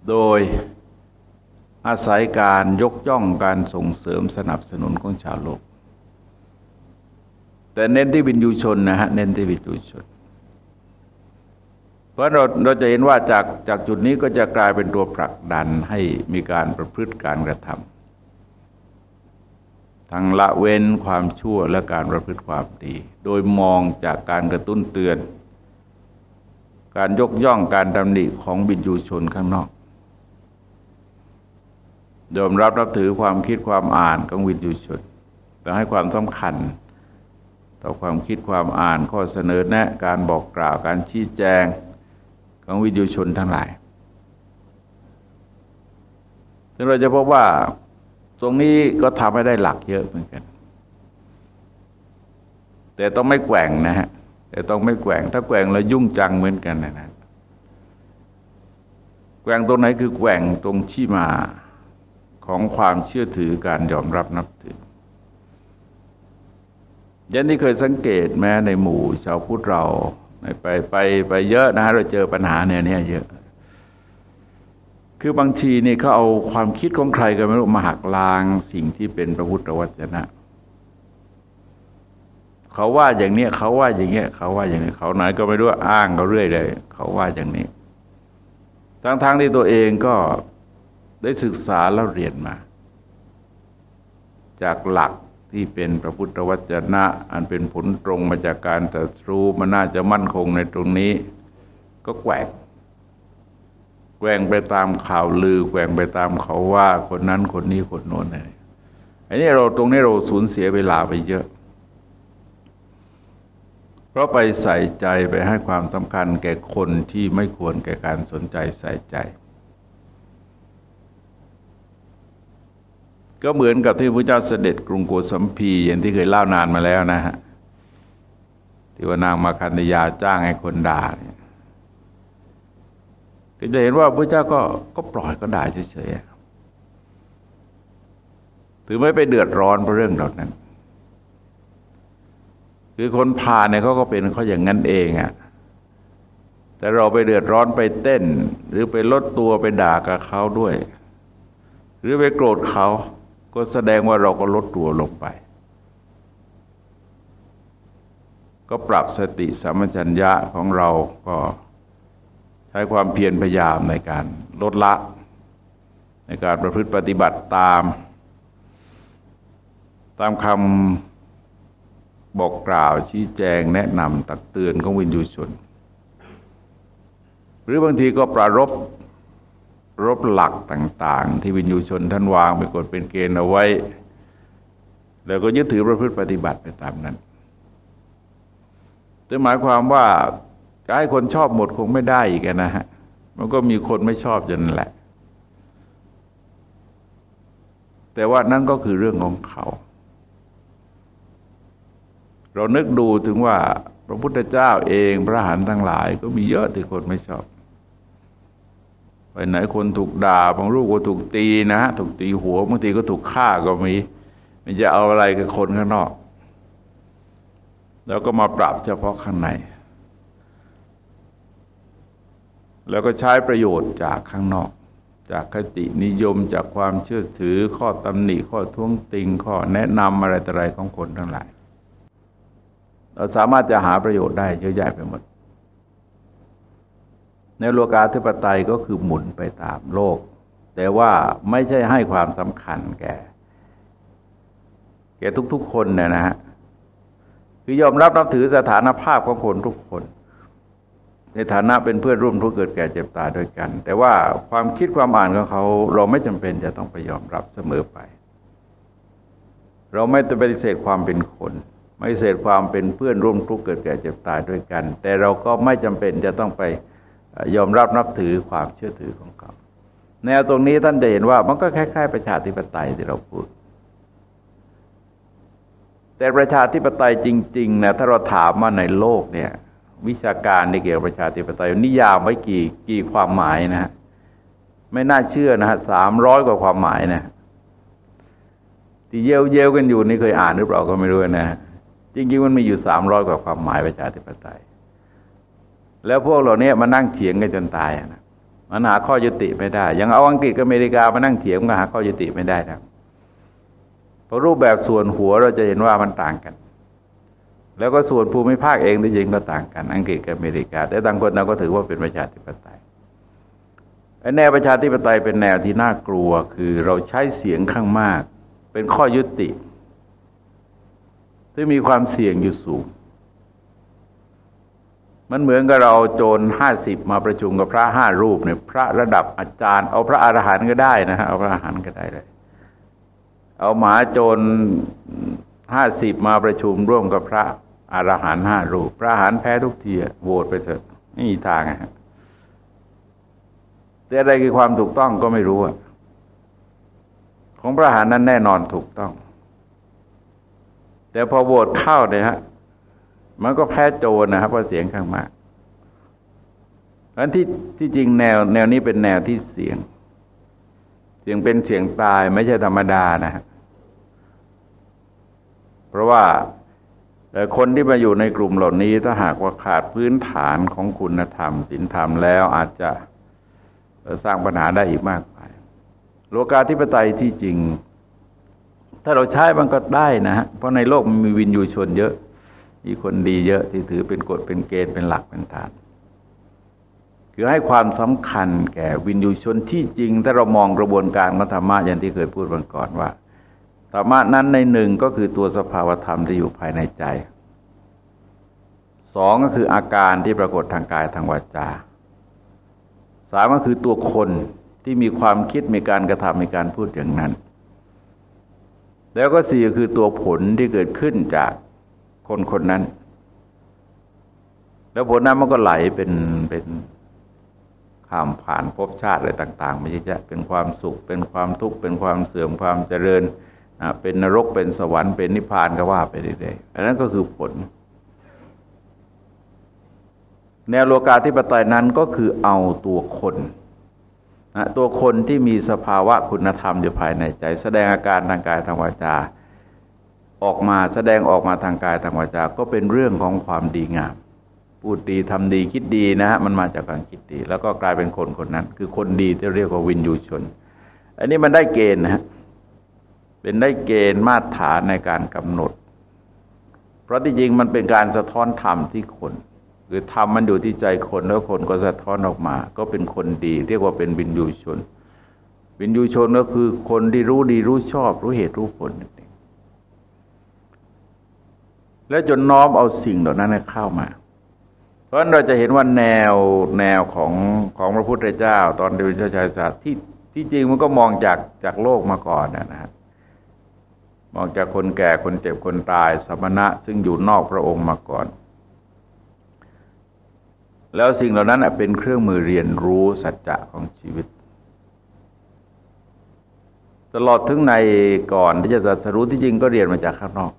โดยอาศัยการยกย่องการส่งเสริมสนับสนุนของชาวโลก แต่เน้นที่วินยูชนนะฮะเน้นที่วินยูชน เพราะเราเราจะเห็นว่าจากจากจุดนี้ก็จะกลายเป็นตัวผลักดันให้มีการประพฤติการกระทำทั้งละเว้นความชั่วและการประพฤติความดี โดยมองจากการกระตุ้นเตือน การยกย่องการดำหนิของบิญูชนข้างนอกยอมรับรับถือความคิดความอ่านของวิญญูชนแต่ให้ความสำคัญ ต่อความคิดความอ่านข้อเสนอแนะ การบอกกล่าวการชี้แจง ของวิญญูชนทั้งหลายซึ่งเราจะพบว่าตรงนี้ก็ทำให้ได้หลักเยอะเหมือนกัน แต่ต้องไม่แกว่งนะฮะ แต่ต้องไม่แกว่ง ถ้าแกว่งแล้วยุ่งจังเหมือนกันนะนะแกว่งตรงไหนคือแกว่งตรงที่มาของความเชื่อถือการยอมรับนับถือยันที่เคยสังเกตแม้ในหมู่ชาวพุทธเรา ไปไปไปเยอะนะฮะเราเจอปัญหาเนี่ยเนี่ยเยอะ คือบางทีนี่เขาเอาความคิดของใครก็ไม่รู้มาหักล้างสิ่งที่เป็นพระพุทธวจนะเขาว่าอย่างเนี้ยเขาว่าอย่างเงี้ยเขาว่าอย่างนี้เขาไหนก็ไม่รู้อ้างเขาเรื่อยเลย เขาว่าอย่างนี้ทั้งๆทที่ตัวเองก็ได้ศึกษาแล้วเรียนมา จากหลัก ที่เป็นพระพุทธวจนะ อันเป็นผลตรงมาจากการตรัสรู้มันน่าจะมั่นคงในตรงนี้ ก็แกว่งแกว่งไปตามข่าวลือแกว่งไปตามเขาว่าคนนั้นคนนี้คนโน้นอะไรอันนี้เราตรงนี้เราสูญเสียเวลาไปเยอะ เพราะไปใส่ใจไปให้ความสำคัญแก่คนที่ไม่ควรแก่การสนใจใส่ใจ ก็เหมือนกับที่พระเจ้าเสด็จกรุงโกสัมพีอย่างที่เคยเล่านานมาแล้วนะฮะที่ว่านางมาคันธยาจ้างให้คนด่าเนี่ยก็จะเห็นว่าพระเจ้าก็ก็ปล่อยก็ด่าเฉยๆถือไม่ไปเดือดร้อนเพราะเรื่องเหล่านั้น คือคนพาเนี่ยเขาก็เป็นเขาอย่างนั้นเองอะ่ะแต่เราไปเดือดร้อนไปเต้น หรือไปลดตัวไปด่ากับเขาด้วย หรือไปโกรธเขา ก็แสดงว่าเราก็ลดตัวลงไป ก็ปรับสติสัมปชัญญะของเราก็ใช้ความเพียรพยายามในการลดละ ในการประพฤติปฏิบัติตาม ตามคำบอกกล่าวชี้แจงแนะนำตักเตือนของวินยูชน หรือบางทีก็ประรบ รบหลักต่าง ๆ ที่วินยูชนท่านวางไปกฎเป็นเกณฑ์เอาไว้ แล้วก็ยึดถือประพฤติปฏิบัติไปตามนั้นจะหมายความว่าจะให้คนชอบหมดคงไม่ได้อีกนะฮะ มันก็มีคนไม่ชอบจนแหละ แต่ว่านั่นก็คือเรื่องของเขา เรานึกดูถึงว่าพระพุทธเจ้าเองพระหันทั้งหลาย ก็มีเยอะที่คนไม่ชอบ ไปไหนคนถูกด่าบางรูปก็ถูกตีนะฮะถูกตีหัวบางทีก็ถูกฆ่าก็มี มันจะเอาอะไรกับคนข้างนอก แล้วก็มาปรับเฉพาะข้างใน แล้วก็ใช้ประโยชน์จากข้างนอก จากคตินิยมจากความเชื่อถือข้อตำหนิข้อท้วงติงข้อแนะนำอะไรต่ออะไรของคนทั้งหลาย เราสามารถจะหาประโยชน์ได้เยอะแยะไปหมด ในโลกาธิปไตยก็คือหมุนไปตามโลก แต่ว่าไม่ใช่ให้ความสำคัญแก่ แก่ทุกๆคนเนี่ยนะฮะคือยอมรับรับถือสถานภาพของคนทุกคน ในฐานะเป็นเพื่อนร่วมทุกข์เกิดแก่เจ็บตายด้วยกัน แต่ว่าความคิดความอ่านของเขา เราไม่จำเป็นจะต้องไปยอมรับเสมอไป เราไม่ต้องปฏิเสธความเป็นคนไม่เสธความเป็นเพื่อนร่วมทุกข์เกิดแก่เจ็บตายด้วยกัน แต่เราก็ไม่จำเป็นจะต้องไป ยอมรับนับถือความเชื่อถือของเขา แนวตรงนี้ท่านจะเห็นว่ามันก็คล้ายๆประชาธิปไตยที่เราพูด แต่ประชาธิปไตยจริงๆนะถ้าเราถามว่าในโลกเนี่ย วิชาการในเกี่ยวกับประชาธิปไตยนิยามไว้กี่กี่ความหมายนะฮะไม่น่าเชื่อนะฮะสามร้อยกว่าความหมายนะที่เยลเยลกันอยู่นี่เคยอ่านหรือเปล่าก็ไม่รู้นะจริงๆมันมีอยู่สามร้อยกว่าความหมายประชาธิปไตย แล้วพวกเราเนี้ยมานั่งเถียงกันจนตายนะมันหาข้อยุติไม่ได้ ยังเอาอังกฤษกับอเมริกามานั่งเถียงก็หาข้อยุติไม่ได้นะเพราะรูปแบบส่วนหัวเราจะเห็นว่ามันต่างกัน แล้วก็ส่วนภูมิภาคเองที่จริงก็ต่างกัน อังกฤษกับอเมริกา แต่ต่างคนเราก็ถือว่าเป็นประชาธิปไตยแนวประชาธิปไตยเป็นแนวที่น่ากลัว คือเราใช้เสียงข้างมาก เป็นข้อยุติ ที่มีความเสี่ยงอยู่สูง มันเหมือนกับเราโจรห้าสิบมาประชุมกับพระห้ารูปเนี่ยพระระดับอาจารย์ เอาพระอรหันต์ก็ได้นะฮะเอาพระอรหันต์ก็ได้เลย เอาหมาโจรห้าสิบมาประชุมร่วมกับพระอรหันต์ห้ารูป พระอรหันต์แพ้ทุกทีโหวตไปเถอะไม่มีทางอะแต่อะไรคือความถูกต้องก็ไม่รู้อะของพระอรหันต์นั้นแน่นอนถูกต้อง แต่พอโหวตเข้าเนี่ยฮะ มันก็แพ้โจรนะครับเพราะเสียงข้างมากอันที่ที่จริงแนว แนวนี้เป็นแนวที่เสียง เสียงเป็นเสียงตายไม่ใช่ธรรมดานะเพราะว่าคนที่มาอยู่ในกลุ่มเหล่านี้ ถ้าหากว่าขาดพื้นฐานของคุณธรรมศีลธรรมแล้วอาจจะสร้างปัญหาได้อีกมากมายโลกาธิปไตยที่จริง ถ้าเราใช้มันก็ได้นะฮะเพราะในโลกมันมีวินยูชนเยอะ มีคนดีเยอะที่ถือเป็นกฎเป็นเกณฑ์เป็นหลักเป็นฐาน คือให้ความสำคัญแก่วินยูชนที่จริง ถ้าเรามองกระบวนการธรรมะอย่างที่เคยพูดวันก่อนว่าตรรมะนั้นในหนึ่งก็คือตัวสภาวธรรมที่อยู่ภายในใจสองก็คืออาการที่ปรากฏทางกายทางวาจาสามก็คือตัวคนที่มีความคิดมีการกระทำมีการพูดอย่างนั้น แล้วก็สี่ก็คือตัวผลที่เกิดขึ้นจาก คนคนนั้น แล้วผลนั้นมันก็ไหลเป็นเป็นข้ามผ่านภพชาติอะไรต่าง ๆ ไม่ใช่จะเป็นความสุข เป็นความทุกข์ เป็นความเสื่อมความเจริญ เป็นนรก เป็นสวรรค์ เป็นนิพพานก็ว่าไปเรื่อยๆ อันนั้นก็คือผล แนวโลกาธิปไตยนั้นก็คือเอาตัวคนนะตัวคนที่มีสภาวะคุณธรรมอยู่ภายในใจ แสดงอาการทางกายทางวาจา ออกมาแสดงออกมาทางกายทางวาจา ก็เป็นเรื่องของความดีงาม พูดดีทำดีคิดดีนะฮะมันมาจากการคิดดี แล้วก็กลายเป็นคนคนนั้น คือคนดีที่เรียกว่าวินยูชน อันนี้มันได้เกณฑ์นะฮะเป็นได้เกณฑ์มาตรฐานในการกำหนด เพราะที่จริงมันเป็นการสะท้อนธรรมที่คนคือธรรมมันอยู่ที่ใจคนแล้วคนก็สะท้อนออกมา ก็เป็นคนดี เรียกว่าเป็นวินยูชนวินยูชนก็คือคนที่รู้ดีรู้ชอบ รู้เหตุรู้ผลนั่นเอง แล้วจนน้อมเอาสิ่งเหล่านั้นเข้ามา เพราะฉะนั้นเราจะเห็นว่าแนวแนวของของพระพุทธเจ้า ตอนเดินเจ้าชายศาสตร์ที่ที่จริงมันก็มองจากจากโลกมาก่อนนะฮะมองจากคนแก่คนเจ็บคนตายสมณะ ซึ่งอยู่นอกพระองค์มาก่อน แล้วสิ่งเหล่านั้นเป็นเครื่องมือเรียนรู้สัจจะของชีวิตตลอดถึงในก่อนที่จะตรัสรู้ที่จริงก็เรียนมาจากข้างนอก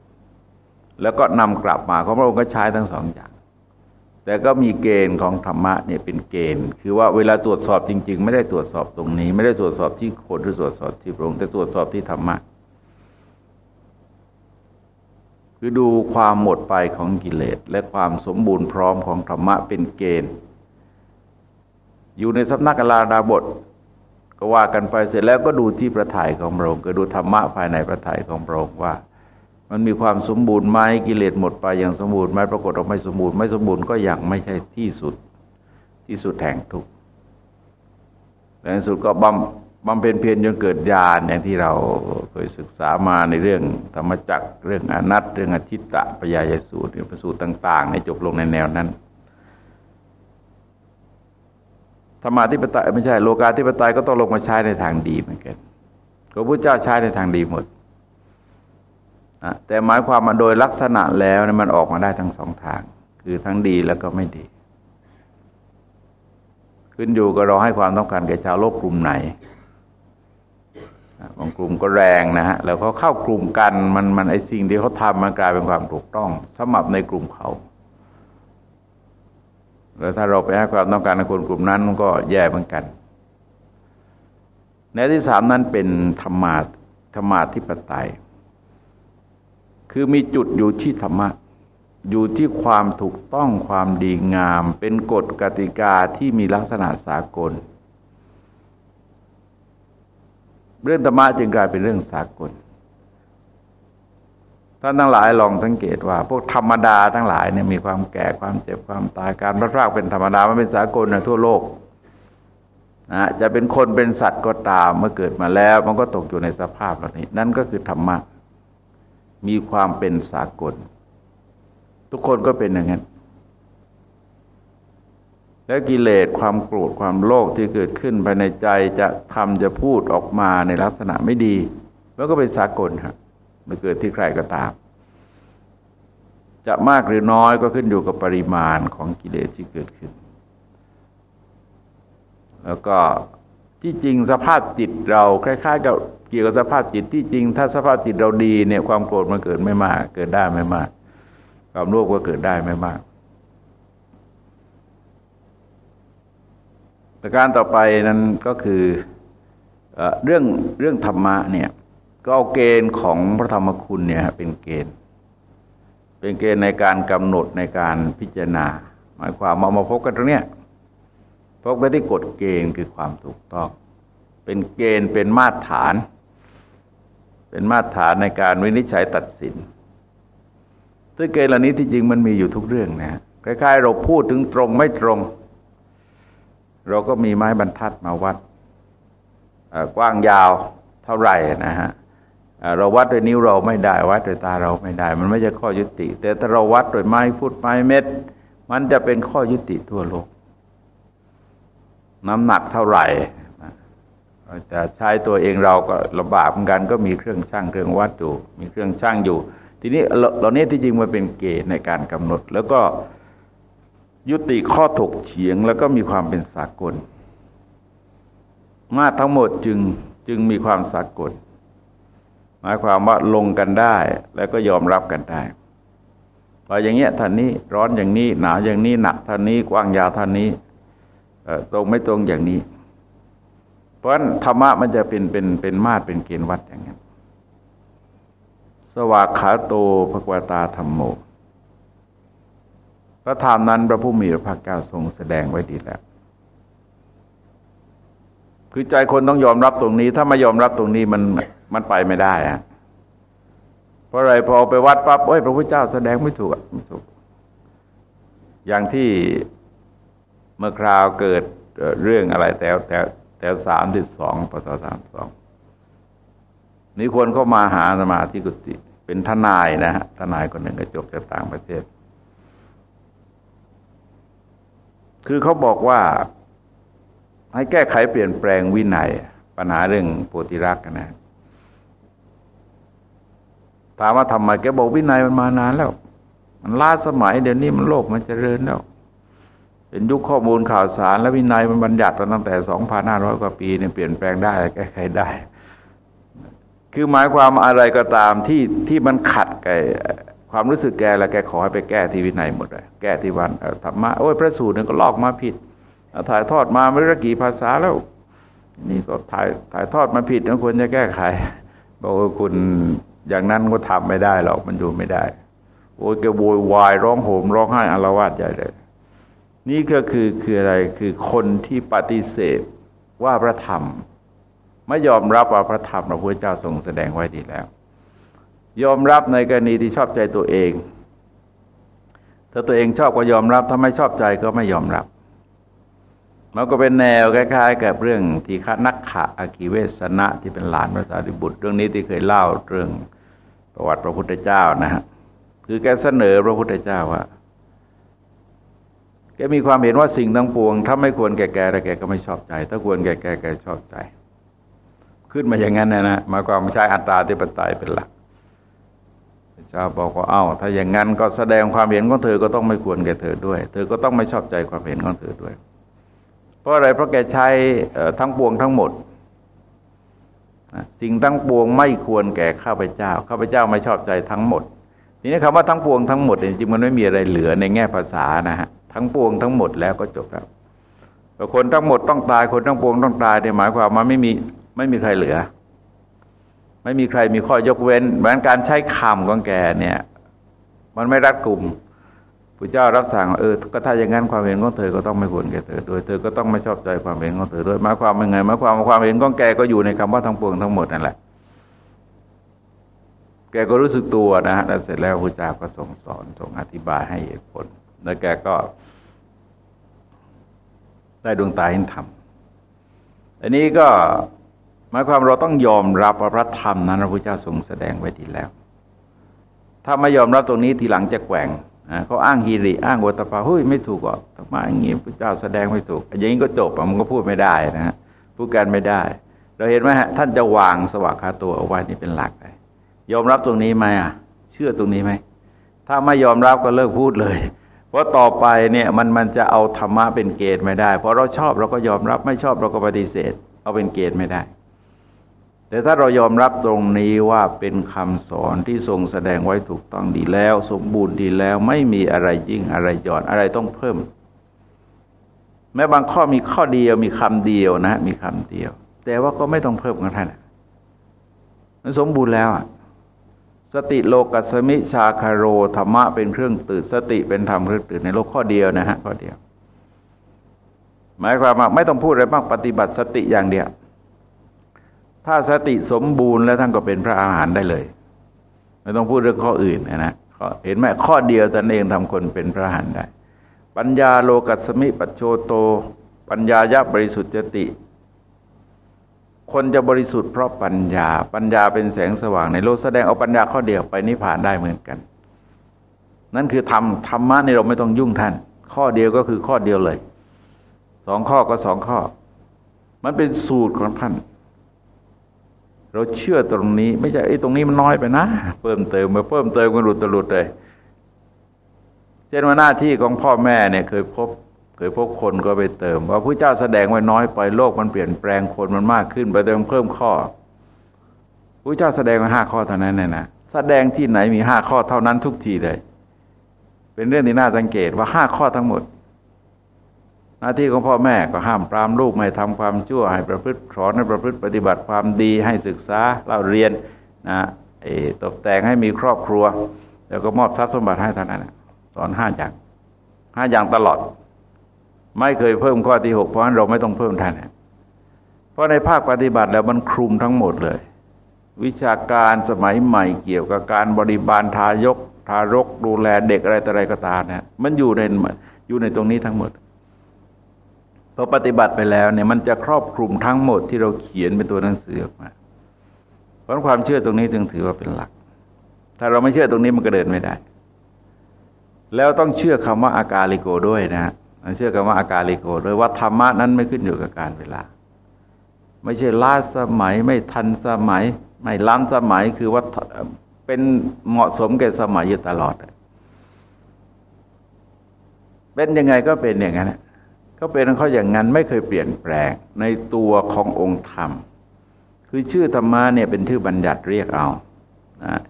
แล้วก็นำกลับมาของพระองค์ก็ใช้ทั้งสองอย่าง แต่ก็มีเกณฑ์ของธรรมะเนี่ยเป็นเกณฑ์ คือว่าเวลาตรวจสอบจริง ๆ ไม่ได้ตรวจสอบตรงนี้ ไม่ได้ตรวจสอบที่คนหรือตรวจสอบที่พระองค์แต่ตรวจสอบที่ธรรมะคือดูความหมดไปของกิเลส และความสมบูรณ์พร้อมของธรรมะเป็นเกณฑ์ อยู่ในสำนักอลาดาบท ก็ว่ากันไปเสร็จแล้วก็ดูที่ประถ่ายของพระองค์ก็ดูธรรมะภายในประถ่ายของพระองค์ว่า มันมีความสมบูรณ์ไหมกิเลสหมดไปอย่างสมบูรณ์ไหมปรากฏออกไม่สมบูรณ์ไม่สมบูรณ์ก็ยังไม่ใช่ที่สุดที่สุดแห่งทุกข์ในสุดก็บำบำเพ็ญเพียรจนเกิดญาณอย่างที่เราเคยศึกษามาในเรื่องธรรมจักเรื่องอนัตเรื่องอธิตตะปยายสูตรประสูตรต่าง ๆ ในจบลงในแนวนั้นธรรมาธิปไตยไม่ใช่โลกาธิปไตยก็ต้องลงมาใช้ในทางดีเหมือนกันพระพุทธเจ้าใช้ในทางดีหมด แต่หมายความมาโดยลักษณะแล้วมันออกมาได้ทั้งสองทาง คือทั้งดีแล้วก็ไม่ดี ขึ้นอยู่กับเราให้ความต้องการแก่ชาวโลกกลุ่มไหนบางกลุ่มก็แรงนะฮะแล้วเขาเข้ากลุ่มกันมันมันไอสิ่งที่เขาทำมันกลายเป็นความถูกต้องสมับในกลุ่มเขาแล้วถ้าเราไปให้ความต้องการในคนกลุ่มนั้นก็แย่เหมือนกันในที่สามนั้นเป็นธรรมาธรรมาธิปไตย คือมีจุดอยู่ที่ธรรมะ อยู่ที่ความถูกต้องความดีงาม เป็นกฎกติกาที่มีลักษณะสากล เรื่องธรรมะจึงกลายเป็นเรื่องสากลท่านทั้งหลายลองสังเกตว่า พวกธรรมดาทั้งหลายเนี่ยมีความแก่ความเจ็บความตายการพลาดพลาดเป็นธรรมดามันเป็นสากลในทั่วโลกนะจะเป็นคนเป็นสัตว์ก็ตามเมื่อเกิดมาแล้ว มันก็ตกอยู่ในสภาพเหล่านี้ นั่นก็คือธรรมะ มีความเป็นสากล ทุกคนก็เป็นอย่างนั้น แล้วกิเลสความโกรธความโลภที่เกิดขึ้นภายในใจจะทำจะพูดออกมาในลักษณะไม่ดี แล้วก็เป็นสากลครับมันเกิดที่ใครก็ตาม จะมากหรือน้อยก็ขึ้นอยู่กับปริมาณของกิเลสที่เกิดขึ้น แล้วก็ที่จริงสภาพจิตเราคล้ายๆกับ เกี่ยวกับสภาพจิตที่จริง ถ้าสภาพจิตเราดีเนี่ยความโกรธมันเกิดไม่มาก เกิดได้ไม่มาก ความโลภก็เกิดได้ไม่มากประการต่อไปนั้นก็คือเรื่องเรื่องธรรมะเนี่ยก็เอาเกณฑ์ของพระธรรมคุณเนี่ยเป็นเกณฑ์ เป็นเกณฑ์ในการกำหนดในการพิจารณา หมายความมามาพบกันตรงเนี้ยพบกันที่กฎเกณฑ์คือความถูกต้อง เป็นเกณฑ์เป็นมาตรฐาน เป็นมาตรฐานในการวินิจฉัยตัดสินซึ่งเกณฑ์เหล่านี้ที่จริงมันมีอยู่ทุกเรื่องนะคล้ายๆเราพูดถึงตรงไม่ตรง เราก็มีไม้บรรทัดมาวัดกว้างยาวเท่าไหร่นะฮะเราวัดโดยนิ้วเราไม่ได้ วัดโดยตาเราไม่ได้ มันไม่ใช่ข้อยุติ แต่ถ้าเราวัดโดยไม้ฟุตไม้เม็ด มันจะเป็นข้อยุติทั่วโลก น้ำหนักเท่าไหร่ จะใช้ตัวเองเราก็ลำบากเหมือนกันก็มีเครื่องช่างเครื่องวัดอยู่ มีเครื่องช่างอยู่ ทีนี้เราเนี้ที่จริงมันเป็นเกณฑ์ในการกำหนด แล้วก็ยุติข้อถกเฉียง แล้วก็มีความเป็นสากล มาทั้งหมดจึงจึงมีความสากล หมายความว่าลงกันได้ แล้วก็ยอมรับกันได้พออย่างเงี้ยท่านนี้ร้อนอย่างนี้หนาวอย่างนี้หนักท่านนี้กว้างยาวท่านนี้ตรงไม่ตรงอย่างนี้ เพราะฉะนั้นธรรมะมันจะเป็นเป็นเป็นมาตรเป็นเกณฑ์วัดอย่างนี้สวากขาโตภควตาธรรมโม พระธรรมนั้นพระผู้มีพระภาคเจ้าทรงแสดงไว้ดีแล้ว คือใจคนต้องยอมรับตรงนี้ ถ้าไม่ยอมรับตรงนี้มันมันไปไม่ได้อะเพราะอะไรพอไปวัดปั๊บโอ้ยพระพุทธเจ้าแสดงไม่ถูกไม่ถูก อย่างที่เมื่อคราวเกิดเรื่องอะไรแต่แต่ แต่สามสิบสองปศสามสองนี่คนก็มาหาสมาธิกุติ เป็นทนายนะฮะทนายคนหนึ่งก็จบจากต่างประเทศ คือเขาบอกว่าให้แก้ไขเปลี่ยนแปลงวินัย ปัญหาเรื่องโพธิรักนะถามว่าทำไมแกบอกวินัยมันมานานแล้ว มันล้าสมัยเดี๋ยวนี้มันโลกมันจเจริญแล้ว เป็นยุคข้อมูลข่าวสารและวินัยมันบัญญัติตั้งแต่สองพันห้าร้อยกว่าปีเนี่ยเปลี่ยนแปลงได้แก้ไขได้ คือหมายความอะไรก็ตามที่ที่มันขัดกับความรู้สึกแกแล้วแกขอให้ไปแก้ที่วินัยหมดเลยแก้ที่วันธรรมะโอ้ยพระสูตรเนี่ยก็ลอกมาผิดถ่ายทอดมาไม่รู้กี่ภาษาแล้ว นี่ก็ถ่ายถ่ายทอดมาผิดนะควรจะแก้ไข บอกว่าคุณอย่างนั้นก็ทำไม่ได้หรอกมันอยู่ไม่ได้ โอ้ยแกโวยวายร้องโหมร้องไห้อารวาสใหญ่เลย นี่ก็คือคืออะไรคือคนที่ปฏิเสธว่าพระธรรม ไม่ยอมรับว่าพระธรรมพระพุทธเจ้าทรงแสดงไว้ดีแล้ว ยอมรับในกรณีที่ชอบใจตัวเอง ถ้าตัวเองชอบก็ยอมรับ ถ้าไม่ชอบใจก็ไม่ยอมรับมันก็เป็นแนวคล้ายๆ กับเรื่องทีฆนักขะอากิเวสนะที่เป็นหลานพระสารีบุตร เรื่องนี้ที่เคยเล่าเรื่องประวัติพระพุทธเจ้านะฮะคือแกเสนอพระพุทธเจ้าว่า แกมีความเห็นว่าสิ่งทั้งปวง ถ้าไม่ควรแก่แกแต่แกก็ไม่ชอบใจ ถ้าควรแก่แกแกชอบใจ ขึ้นมาอย่างนั้นนะนะมาความใช้อัตตาธิปไตยเป็นหลักเจ้าบอกว่าเอา้าถ้าอย่างนั้นก็แสดงความเห็นของเธอก็ต้องไม่ควรแก่เธอด้วย เธอก็ต้องไม่ชอบใจความเห็นของเธอด้วย เพราะอะไรเพราะแกใช้ทั้งปวงทั้งหมดสิ่งทั้งปวงไม่ควรแก่ข้าพเจ้าข้าพเจ้าไม่ชอบใจทั้งหมดทีนี้คำว่าทั้งปวงทั้งหมดจริงๆมันไม่มีอะไรเหลือในแง่ภาษานะฮะ ทั้งปวงทั้งหมดแล้วก็จบแล้วคนทั้งหมดต้องตายคนทั้งปวงต้องตายเนี่ยหมายความว่าไม่มีไม่มีใครเหลือ ไม่มีใครมีข้อยกเว้นเหมือนการใช้คำของแกเนี่ย มันไม่รัดกลุ่มพระเจ้ารับสั่งเออก็ถ้าอย่างนั้นความเห็นของเธอก็ต้องไม่ควรแก่เธอโดยเธอก็ต้องไม่ชอบใจความเห็นของเธอด้วยหมายความเป็นไงหมายความความเห็นของแกก็อยู่ในคำว่าทั้งปวงทั้งหมดนั่นแหละ แกก็รู้สึกตัวนะฮะแล้วเสร็จแล้วพระเจ้าก็ทรงสอนทรงอธิบายให้เหตุผล แล้วแกก็ ได้ดวงตาเห็นธรรมอันนี้ก็หมายความเราต้องยอมรับว่าพระธรรมนั้นพระพุทธเจ้าทรงแสดงไว้ดีแล้ว ถ้าไม่ยอมรับตรงนี้ทีหลังจะแกว่งเขาอ้างฮีริอ้างวัตปาเฮ้ยไม่ถูกหรอกทำไมอย่างนี้พระเจ้าแสดงไม่ถูกอย่างนี้ก็จบมันก็พูดไม่ได้นะฮะพูดกันไม่ได้ เราเห็นไหมฮะท่านจะวางสวัสดิ์คาตัวเอาไว้นี่เป็นหลักเลยยอมรับตรงนี้ไหมอะ เชื่อตรงนี้ไหมถ้าไม่ยอมรับก็เลิกพูดเลย เพราะต่อไปเนี่ยมันมันจะเอาธรรมะเป็นเกณฑ์ไม่ได้ เพราะเราชอบเราก็ยอมรับไม่ชอบเราก็ปฏิเสธ เอาเป็นเกณฑ์ไม่ได้ แต่ถ้าเรายอมรับตรงนี้ว่าเป็นคำสอนที่ทรงแสดงไว้ถูกต้องดีแล้ว สมบูรณ์ดีแล้วไม่มีอะไรยิ่งอะไรหย่อนอะไรต้องเพิ่ม แม้บางข้อมีข้อเดียวมีคำเดียวนะ มีคำเดียว แต่ว่าก็ไม่ต้องเพิ่มกันท่านมันสมบูรณ์แล้วอะ สติโลกัสมิชาคาโรธรรมะเป็นเครื่องตื่น สติเป็นธรรมเครื่องตื่นในโลกข้อเดียวนะฮะข้อเดียว หมายความว่าไม่ต้องพูดอะไรมากปฏิบัติสติอย่างเดียว ถ้าสติสมบูรณ์แล้วท่านก็เป็นพระอาหารได้เลย ไม่ต้องพูดเรื่องข้ออื่นนะนะเห็นไหมข้อเดียวตนเองทำคนเป็นพระอรหันต์ได้ ปัญญาโลกัสมิปัจโชโต ปัญญายะบริสุทธิ์ติ คนจะบริสุทธิ์เพราะปัญญา ปัญญาเป็นแสงสว่างในโลกแสดงเอาปัญญาข้อเดียวไปนิพพานได้เหมือนกัน นั่นคือทำธรรมะในเราไม่ต้องยุ่งท่าน ข้อเดียวก็คือข้อเดียวเลยสองข้อก็สองข้อ มันเป็นสูตรของท่าน เราเชื่อตรงนี้ ไม่ใช่ไอ้ตรงนี้มันน้อยไปนะเพิ่มเติมมาเพิ่มเติมกันหลุดตลุดเลยเช่นว่าหน้าที่ของพ่อแม่เนี่ยเคยพบ เคยพบคนก็ไปเติม ว่าพระเจ้าแสดงไว้น้อยไปโลกมันเปลี่ยนแปลงคนมันมากขึ้นไปเติมเพิ่มข้อพระเจ้าแสดงมาห้าข้อเท่านั้นเน่นะแสดงที่ไหนมีห้าข้อเท่านั้นทุกทีเลย เป็นเรื่องที่น่าสังเกตว่าห้าข้อทั้งหมด หน้าที่ของพ่อแม่ก็ห้ามปรามลูกไม่ทำความชั่วให้ประพฤติสอนให้ประพฤติปฏิบัติความดีให้ศึกษาเล่าเรียนนะตกแต่งให้มีครอบครัว แล้วก็มอบทรัพย์สมบัติให้เท่านั้นสอนห้าอย่างห้าอย่างตลอด ไม่เคยเพิ่มข้อที่หกเพราะฉะนั้นเราไม่ต้องเพิ่มท่านเพราะในภาคปฏิบัติแล้วมันคลุมทั้งหมดเลย วิชาการสมัยใหม่เกี่ยวกับการบริบาลทายก ทารกดูแลเด็กอะไรต่ออะไรก็ตามเนี่ยมันอยู่ในอยู่ในตรงนี้ทั้งหมดพอปฏิบัติไปแล้วเนี่ยมันจะครอบคลุมทั้งหมดที่เราเขียนเป็นตัวหนังสือออกมา เพราะความเชื่อตรงนี้จึงถือว่าเป็นหลัก ถ้าเราไม่เชื่อตรงนี้มันก็เดินไม่ได้ แล้วต้องเชื่อคำว่าอากาลิโกด้วยนะ เชื่อกันว่าอากาลิโกโดยว่าธรรมะนั้นไม่ขึ้นอยู่กับการเวลา ไม่ใช่ล้าสมัยไม่ทันสมัย ไม่ล้ำสมัยคือว่าเป็นเหมาะสมแก่สมัยอยู่ตลอด เป็นยังไงก็เป็นอย่างนั้นก็เป็นเขาอย่างนั้นไม่เคยเปลี่ยนแปลงในตัวขององค์ธรรม คือชื่อธรรมะเนี่ยเป็นชื่อบัญญัติเรียกเอา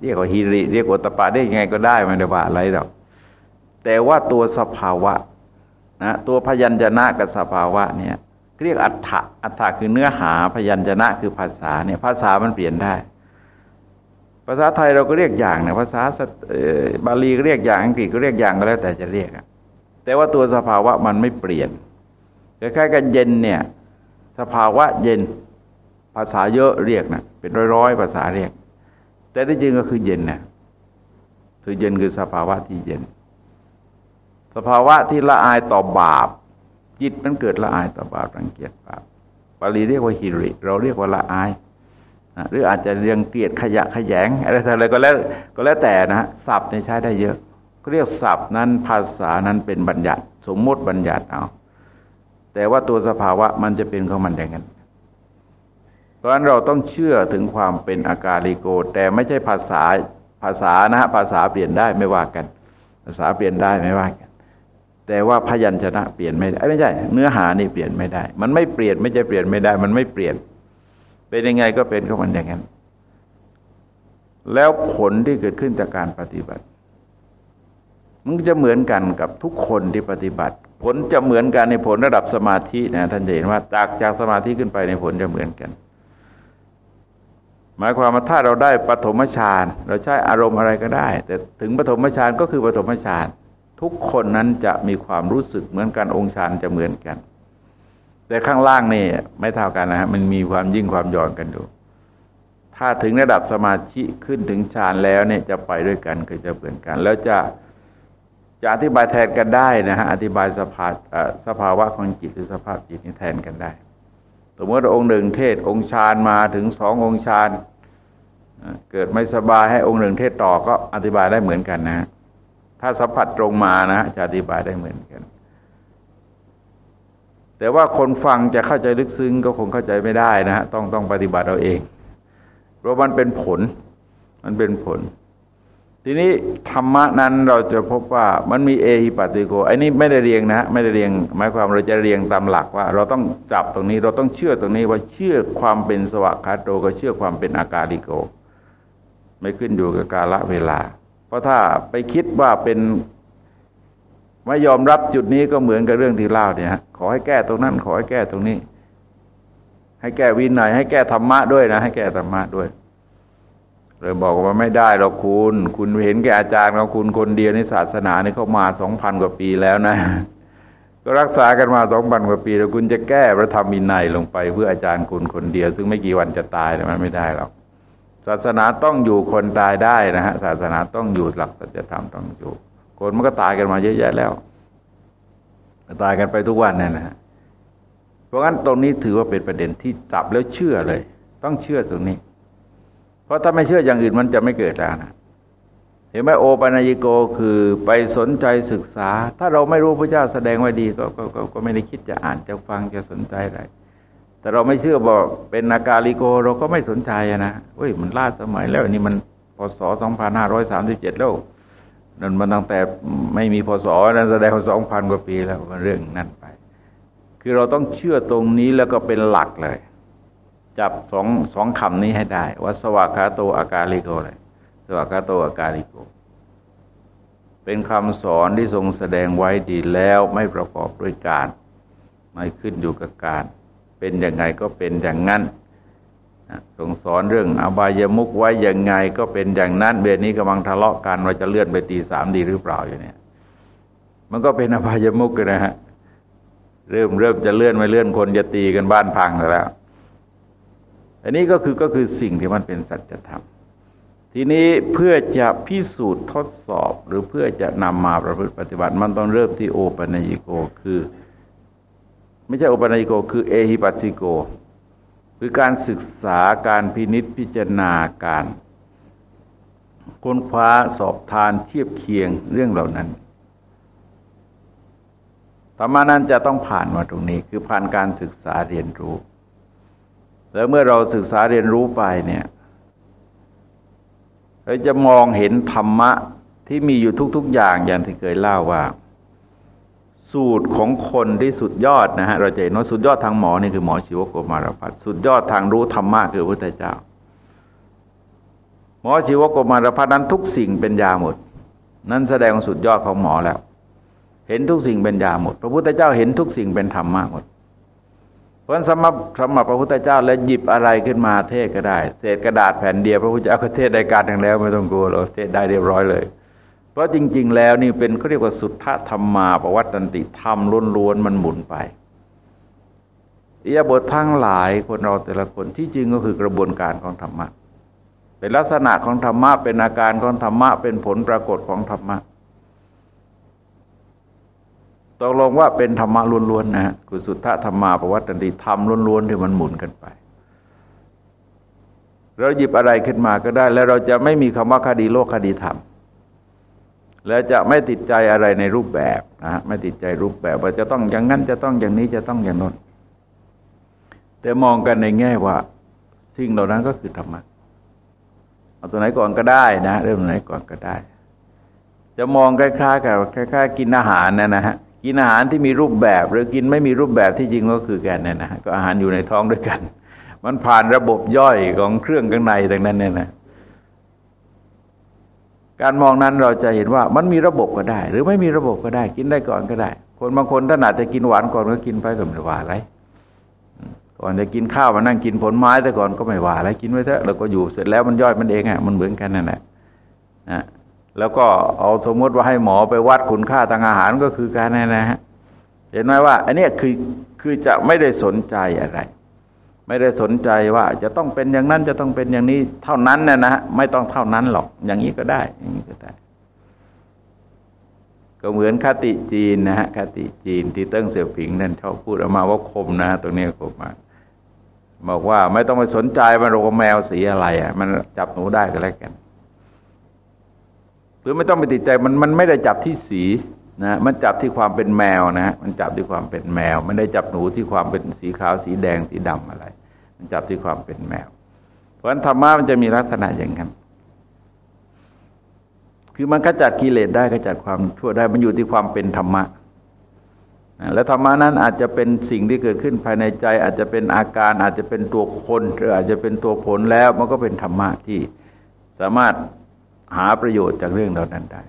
เรียกว่าฮิริ เรียกว่าตปาได้ยังไงก็ได้ไม่ได้ว่าอะไรหรอกแต่ว่าตัวสภาวะ นะตัวพยัญชนะกับสภาวะเนี่ยเรียกอัฏฐะอัฏฐะคือเนื้อหาพยัญชนะคือภาษาเนี่ยภาษามันเปลี่ยนได้ ภาษาไทยเราก็เรียกอย่างเนี่ยภาษาบาลีก็เรียกอย่างอังกฤษก็เรียกอย่างก็แล้วแต่จะเรียกแต่ว่าตัวสภาวะมันไม่เปลี่ยนคล้ายๆกันเย็นเนี่ย สภาวะเย็นภาษาเยอะเรียกนะเป็นร้อยๆภาษาเรียก แต่ที่จริงก็คือเย็นนะคือเย็นคือสภาวะที่เย็น สภาวะที่ละอายต่อบาป จิตมันเกิดละอายต่อบาปรังเกียจบาปบาลีเรียกว่าฮิริ เราเรียกว่าละอายหรืออาจจะเรียงเกลียดขยะขยงอะไรอะไรก็แล้วก็แล้วแต่นะศัพท์ใช้ได้เยอะเรียกศัพท์นั้นภาษานั้นเป็นบัญญัติ สมมติบัญญัติเอา แต่ว่าตัวสภาวะมันจะเป็นของมันอย่างนั้นเพราะฉะนั้นเราต้องเชื่อถึงความเป็นอากาลิโก แต่ไม่ใช่ภาษาภาษานะภาษาเปลี่ยนได้ไม่ว่ากัน ภาษาเปลี่ยนได้ไม่ว่ากัน แต่ว่าพยัญชนะเปลี่ยนไม่ได้ไม่ใช่เนื้อหานี่เปลี่ยนไม่ได้ มันไม่เปลี่ยนไม่ใช่เปลี่ยนไม่ได้ มันไม่เปลี่ยน เป็นยังไงก็เป็นของมันอย่างนั้น แล้วผลที่เกิดขึ้นจากการปฏิบัติ มันจะเหมือนกันกับทุกคนที่ปฏิบัติ ผลจะเหมือนกันในผลระดับสมาธินะท่านเห็นว่าจากจากสมาธิขึ้นไปในผลจะเหมือนกัน หมายความว่าถ้าเราได้ปฐมฌานเราใช้อารมณ์อะไรก็ได้ แต่ถึงปฐมฌานก็คือปฐมฌาน ทุกคนนั้นจะมีความรู้สึกเหมือนกันองค์ฌานจะเหมือนกัน แต่ข้างล่างนี่ไม่เท่ากันนะฮะมันมีความยิ่งความหย่อนกันอยู่ ถ้าถึงระดับสมาธิขึ้นถึงฌานแล้วเนี่ยจะไปด้วยกันคือจะเหมือนกัน แล้วจะจะอธิบายแทนกันได้นะฮะอธิบายสภาสภาวะของจิตหรือสภาพจิตนี้แทนกันได้สมมติองค์หนึ่งเทศองค์ฌานมาถึงสององค์ฌานเกิดไม่สบายให้องค์หนึ่งเทศต่อก็อธิบายได้เหมือนกันนะ ถ้าสัมผัสตรงมานะจะอธิบายได้เหมือนกัน แต่ว่าคนฟังจะเข้าใจลึกซึ้งก็คงเข้าใจไม่ได้นะฮะต้องต้องปฏิบัติเอาเอง เพราะมันเป็นผล มันเป็นผล ทีนี้ธรรมะนั้นเราจะพบว่ามันมีเอหิปัติโกไอ้นี่ไม่ได้เรียงนะไม่ได้เรียง หมายความเราจะเรียงตามหลักว่า เราต้องจับตรงนี้ เราต้องเชื่อตรงนี้ว่าเชื่อความเป็นสวากขาโตก็เชื่อความเป็นอากาลิโก ไม่ขึ้นอยู่กับกาลเวลา เพราะถ้าไปคิดว่าเป็นไม่ยอมรับจุดนี้ก็เหมือนกับเรื่องที่เล่าเนี่ยขอให้แก้ตรงนั้น ขอให้แก้ตรงนี้ ให้แก้วินัยให้แก้ธรรมะด้วยนะ ให้แก้ธรรมะด้วยเลยบอกว่าไม่ได้เราคุณ คุณเห็นแก่อาจารย์เราคุณคนเดียวในศาสนานี่เขามาสองพันกว่าปีแล้วนะ ก็รักษากันมาสองพันกว่าปี แล้วคุณจะแก้พระธรรมวินัยลงไป เพื่ออาจารย์คุณคนเดียว ซึ่งไม่กี่วันจะตายมันไม่ได้หรอก ศาสนาต้องอยู่คนตายได้นะฮะศาสนาต้องอยู่หลักสัจธรรมต้องอยู่ คนมันก็ตายกันมาเยอะแยะแล้วตายกันไปทุกวันเนั่นนะฮะเพราะงั้นตรงนี้ถือว่าเป็นประเด็นที่จับแล้วเชื่อเลย ต้องเชื่อตรงนี้ เพราะถ้าไม่เชื่ออย่างอื่นมันจะไม่เกิดแล้วนะเห็นไหมโอปัญญิโกคือไปสนใจศึกษา ถ้าเราไม่รู้พระเจ้าแสดงไว้ดีก็ก็ก็ก็ไม่ได้คิดจะอ่านจะฟังจะสนใจอะไร แต่เราไม่เชื่อบอกเป็นนากาลิโก เราก็ไม่สนใจนะเฮ้ยมันล่าสมัยแล้วนี่มันพศสองพันห้าร้อยสามสิบเจ็ดแล้วนั่นมันตั้งแต่ไม่มีพศนั้นแสดงสองพันกว่าปีแล้วมันเรื่องนั่นไป คือเราต้องเชื่อตรงนี้แล้วก็เป็นหลักเลย จับสองสองคำนี้ให้ได้ ว่าสวากาโตอากาลิโกเลยสวากาโตอากาลิโก เป็นคำสอนที่ทรงแสดงไว้ดีแล้วไม่ประกอบด้วยการ ไม่ขึ้นอยู่กับการ เป็นอย่างไงก็เป็นอย่างนั้นทรงสอนเรื่องอบายมุกไว้อย่างไงก็เป็นอย่างนั้นเบรนี้กำลังทะเลาะกันว่าจะเลื่อนไปตีสามดีหรือเปล่าอยู่เนี่ย มันก็เป็นอบายมุกนนะฮะเริ่มเริ่มจะเลื่อนไม่เลื่อนคนจะตีกันบ้านพังแล้ว อันนี้ก็คือก็คือสิ่งที่มันเป็นสัจธรรม ทีนี้เพื่อจะพิสูจน์ทดสอบหรือเพื่อจะนำมาประพฤติปฏิบัติมันต้องเริ่มที่โอปัญญิโกคือ ไม่ใช่โอปัญญิโกคือเอหิปัสสิโก คือการศึกษาการพินิษพิจารณาการ ค้นคว้าสอบทานเทียบเคียงเรื่องเหล่านั้นธรรมานั้นจะต้องผ่านมาตรงนี้ คือผ่านการศึกษาเรียนรู้ แล้วเมื่อเราศึกษาเรียนรู้ไปเนี่ยเราจะมองเห็นธรรมะที่มีอยู่ทุก ๆ อย่างอย่างที่เคยเล่าว่า สูตรของคนที่สุดยอดนะฮะเราจะเห็นว่าสุดยอดทางหมอนี่คือหมอชีวโกมารพัฒสุดยอดทางรู้ธรรมะคือพระพุทธเจ้า หมอชีวโกมารพัฒนั้นทุกสิ่งเป็นยาหมด นั่นแสดงสุดยอดของหมอแล้ว เห็นทุกสิ่งเป็นยาหมด พระพุทธเจ้าเห็นทุกสิ่งเป็นธรรมะหมด เพราะสมรับสมรับพระพุทธเจ้าแล้วหยิบอะไรขึ้นมาเทศก็ได้เศษกระดาษแผ่นเดียวพระพุทธเจ้าก็เทศได้การทั้งแล้วไม่ต้องกลัวเราเทศได้เรียบร้อยเลย ราะจริง ๆ แล้วนี่เป็นเขาเรียกว่าสุทธธรรมมาประวัตันติธรรมล้วนๆมันหมุนไปอียบททั้งหลายคนเราแต่ละคนที่จริงก็คือกระบวนการของธรรมะ เป็นลักษณะของธรรมะเป็นอาการของธรรมะเป็นผลปรากฏของธรรมะตกลงว่าเป็นธรรมะล้วนๆนะฮะคือสุทธธรรมาประวัตันติธรรมล้วนๆที่มันหมุนกันไปเราหยิบอะไรขึ้นมาก็ได้ แล้วเราจะไม่มีคำว่าคดีโลกคดีธรรม แล้วจะไม่ติดใจอะไรในรูปแบบนะไม่ติดใจรูปแบบว่าจะต้องอย่างนั้นจะต้องอย่างนี้จะต้องอย่างนั้นแต่มองกันในแง่ว่า สิ่งเหล่านั้นก็คือธรรมะเอาตัวไหนก่อนก็ได้นะ เริ่มไหนก่อนก็ได้ จะมองคล้ายๆกับคล้ายๆ กินอาหารนะนะฮะกินอาหารที่มีรูปแบบ หรือกินไม่มีรูปแบบที่จริงก็คือแกนเนี่ยนะก็อาหารอยู่ในท้องด้วยกัน มันผ่านระบบย่อยของเครื่องข้างในต่างนั้นเนี่ยนะ การมองนั้นเราจะเห็นว่ามันมีระบบก็ได้ หรือไม่มีระบบก็ได้ กินได้ก่อนก็ได้ คนบางคนถนัดจะกินหวานก่อนก็กินไปก็ไม่ว่าอะไรก่อนจะกินข้าวมานั่งกินผลไม้แต่ก่อนก็ไม่ว่าอะไรกินไว้เถอะแล้วก็อยู่เสร็จแล้วมันย่อยมันเองอะมันเหมือนกันนั่นแหละนะแล้วก็เอาสมมติว่าให้หมอไปวัดคุณค่าทางอาหารก็คือการนั่นนะฮะเห็นไหมว่า อันนี้คือคือจะไม่ได้สนใจอะไร ไม่ได้สนใจว่าจะต้องเป็นอย่างนั้นจะต้องเป็นอย่างนี้เท่านั้นนะนะไม่ต้องเท่านั้นหรอก อย่างนี้ก็ได้ อย่างนี้ก็ได้ ก็เหมือนคติจีนนะฮะคติจีนที่เติ้งเสี่ยวผิงนั่นชอบพูดออกมาว่าคมนะตรงนี้คมมากบอกว่าไม่ต้องไปสนใจมันโรแมวสีอะไรอะ มันจับหนูได้ก็แล้วกัน หรือไม่ต้องไปติดใจมันมันไม่ได้จับที่สีนะมันจับที่ความเป็นแมวนะมันจับที่ความเป็นแมวไม่ได้จับหนูที่ความเป็นสีขาวสีแดงสีดำอะไร มันจับที่ความเป็นแมว เพราะฉะนั้นธรรมะมันจะมีลักษณะอย่างนั้นคือมันขจัดกิเลสได้ขจัดความชั่วได้มันอยู่ที่ความเป็นธรรมะและธรรมะนั้นอาจจะเป็นสิ่งที่เกิดขึ้นภายในใจ อาจจะเป็นอาการอาจจะเป็นตัวคนหรืออาจจะเป็นตัวผลแล้วมันก็เป็นธรรมะที่สามารถหาประโยชน์จากเรื่องเหล่านั้นได้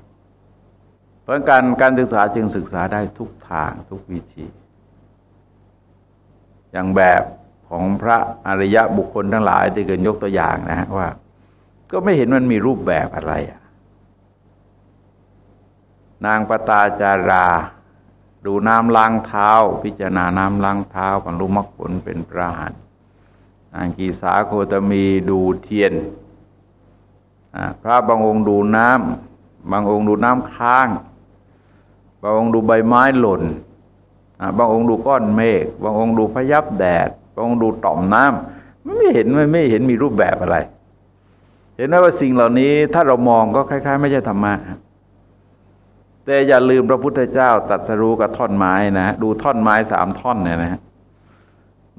เพราะการการศึกษาจึงศึกษาได้ทุกทางทุกวิธี อย่างแบบ ของพระอริยะบุคคลทั้งหลายที่เกิดยกตัวอย่างนะฮะว่า ก็ไม่เห็นมันมีรูปแบบอะไรอะนางปตาจารา ดูน้ำล้างเท้า พิจารณาน้ำล้างเท้าบรรลุมรรคผลเป็นพระหันนางกีสาโคตมีดูเทียนพระบางองค์ดูน้ำบางองค์ดูน้ำค้าง บางองค์ดูใบไม้หล่นบางองค์ดูก้อนเมฆบางองค์ดูพยับแดด บางองดูต่อมน้ำไม่เห็นไม่ไม่เห็นมีรูปแบบอะไร เห็นไหมว่าสิ่งเหล่านี้ถ้าเรามองก็คล้าย ๆ ไม่ใช่ธรรมะแต่อย่าลืมพระพุทธเจ้าตัดสรู้กับท่อนไม้นะดูท่อนไม้สามท่อนเนี่ยนะ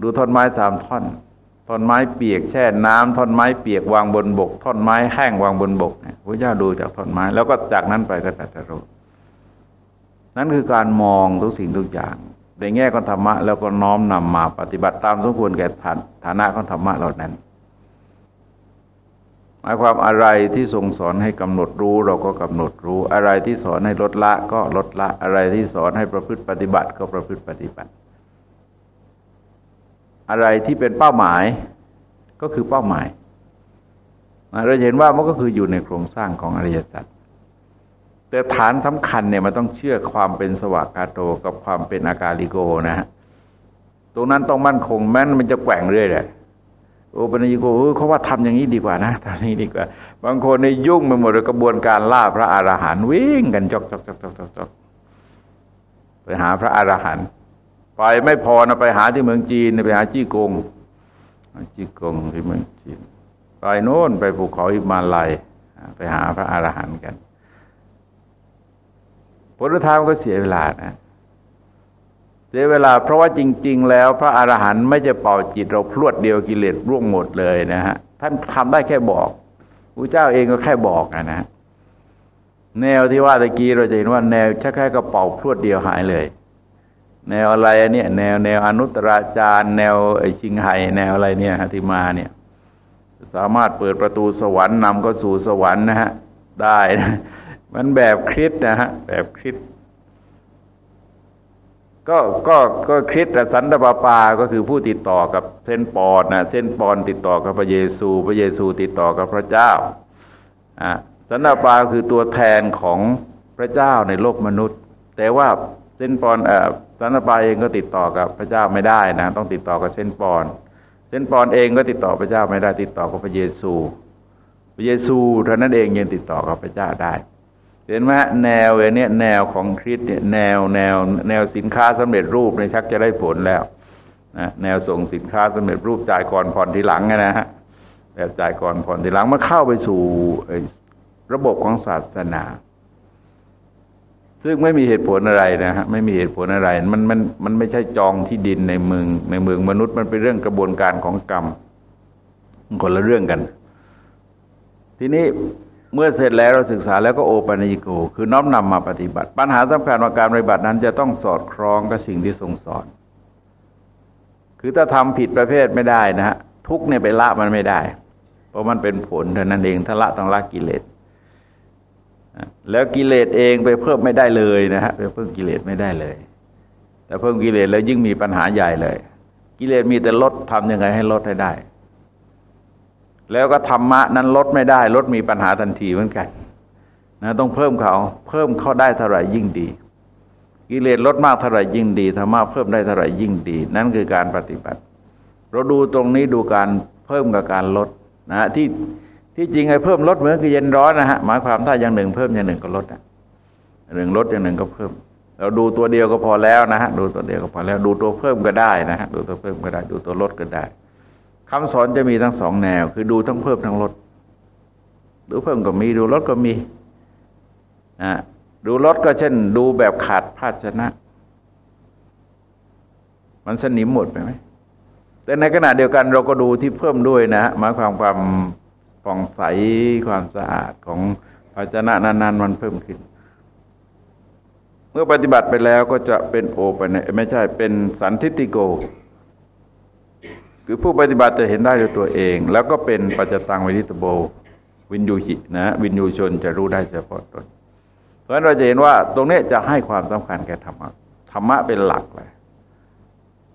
ดูท่อนไม้สามท่อน ท่อนไม้เปียกแช่น้ำท่อนไม้เปียกวางบนบก ท่อนไม้แห้งวางบนบกเนี่ยพระเจ้าดูจากท่อนไม้แล้วก็จากนั้นไปก็ตัดสรู้นั่นคือการมองทุกสิ่งทุกอย่าง ในแง่ของธรรมะแล้วก็น้อมนำมาปฏิบัติตามสมควรแก่ฐานะของธรรมะเหล่านั้นหมายความอะไรที่ทรงสอนให้กำหนดรู้เราก็กำหนดรู้ อะไรที่สอนให้ลดละก็ลดละอะไรที่สอนให้ประพฤติปฏิบัติก็ประพฤติปฏิบัติ อะไรที่เป็นเป้าหมายก็คือเป้าหมายเราเห็นว่ามันก็คืออยู่ในโครงสร้างของอริยสัจ แต่ฐานสำคัญเนี่ยมันต้องเชื่อความเป็นสวากาโตกับความเป็นอากาลิโกนะฮะตรงนั้นต้องมั่นคงแม้นมันจะแกว่งเรื่อยเลยโอปัญญิโกเขาว่าทำอย่างนี้ดีกว่านะทำนี้ดีกว่า บางคนในยุ่งไปหมดกระบวนการล่าพระอรหันต์วิ่งกันจอกจอกจอกจอกจอกจอกไปหาพระอรหันต์ไปไม่พอนะไปหาที่เมืองจีนไปหาจี้กงจี้กงที่เมืองจีนไปโน่นไปภูเขาอิมาลัย ไปหาพระอรหันต์กัน ผลทางก็เสียเวลานะเสียเวลาเพราะว่าจริง ๆ แล้ว พระอรหันต์ไม่จะเป่าจิตเราพรวดเดียวกิเลสร่วงหมดเลยนะฮะท่านทำได้แค่บอกพระเจ้าเองก็แค่บอกนะแนวที่ว่าตะกี้เราจะเห็นว่าแนวชักแค่กระเป๋าพรวดเดียวหายเลย แนวอะไรเนี่ย แนวแนวอนุตราจารแนวไอชิงไห่แนวอะไรเนี่ยที่มาเนี่ย สามารถเปิดประตูสวรรค์นำก็สู่สวรรค์นะฮะได้นะ มันแบบคริสนะฮะ แบบคริสก็ก็ก็คริสแต่สันตปาปาก็คือผู้ติดต่อกับเส้นปอนนะเส้นปอนติดต่อกับพระเยซู พระเยซูติดต่อกับพระเจ้าอ่าสันตปาคือตัวแทนของพระเจ้าในโลกมนุษย์ แต่ว่าเส้นปอนเอ่อสันตปาเองก็ติดต่อกับพระเจ้าไม่ได้นะ ต้องติดต่อกับเส้นปอน เส้นปอนเองก็ติดต่อพระเจ้าไม่ได้ ติดต่อกับพระเยซู พระเยซูเท่านั้นเองยังติดต่อกับพระเจ้าได้ เห็นไหมแนวเนี้ยแนวของคริสเนี่ยแนวแนวแนวสินค้าสำเร็จรูปในชักจะได้ผลแล้วนะแนวส่งสินค้าสำเร็จรูปจ่ายก่อนผ่อนทีหลังนะฮะแบบจ่ายก่อนผ่อนทีหลังมาเข้าไปสู่ระบบของศาสนา ซึ่งไม่มีเหตุผลอะไรนะฮะไม่มีเหตุผลอะไร มันมันมันไม่ใช่จองที่ดินในเมืองในเมืองมนุษย์มันเป็นเรื่องกระบวนการของกรรมคนละเรื่องกัน ทีนี้ เมื่อเสร็จแล้วเราศึกษาแล้วก็โอปัญิโก คือน้อมนำมาปฏิบัติ ปัญหาสำคัญว่าการปฏิบัตินั้นจะต้องสอดคล้องกับสิ่งที่ทรงสอน คือถ้าทำผิดประเภทไม่ได้นะฮะทุกเนี่ยไปละมันไม่ได้ เพราะมันเป็นผลเท่านั้นเองถ้าละต้องละกิเลสแล้วกิเลสเองไปเพิ่มไม่ได้เลยนะฮะไปเพิ่มกิเลสไม่ได้เลย แต่เพิ่มกิเลสแล้วยิ่งมีปัญหาใหญ่เลย กิเลสมีแต่ลดทำยังไงให้ลดให้ได้ แล้วก็ธรรมะนั้นลดไม่ได้ ลดมีปัญหาทันทีเหมือนกันนะต้องเพิ่มเขาเพิ่มเข้าได้เท่าไหร่ยิ่งดี กิเลสลดมากเท่าไหร่ยิ่งดีธรรมะเพิ่มได้เท่าไหร่ยิ่งดี นั่นคือการปฏิบัติ เราดูตรงนี้ดูการเพิ่มกับการลดนะที่ที่จริงไอ้เพิ่มลดเหมือนคือเย็นร้อนนะฮะหมายความถ้าอย่างหนึ่งเพิ่มอย่างหนึ่งก็ลดอะหนึ่งลดอย่างหนึ่งก็เพิ่ม เราดูตัวเดียวก็พอแล้วนะฮะดูตัวเดียวก็พอแล้ว ดูตัวเพิ่มก็ได้นะฮะดูตัวเพิ่มก็ได้ ดูตัวลดก็ได้ คำสอนจะมีทั้งสองแนว คือดูทั้งเพิ่มทั้งลด ดูเพิ่มก็มีดูลดก็มีนะดูลดก็เช่น ดูแบบขาดภาชนะ มันสนิมหมดไปไหมแต่ในขณะเดียวกันเราก็ดูที่เพิ่มด้วยนะหมายความความผ่องใสความสะอาดของภาชนะนานๆมันเพิ่มขึ้น เมื่อปฏิบัติไปแล้วก็จะเป็นโอไปไม่ใช่เป็นสันทิติโก คือผู้ปฏิบัติจะเห็นได้ด้วยตัวเอง แล้วก็เป็นปัจจตังวินิตโบ วินยูหินะวินยูชนจะรู้ได้เฉพาะตน เพราะฉะนั้นเราจะเห็นว่า ตรงนี้จะให้ความสำคัญแก่ธรรมะธรรมะเป็นหลักเลย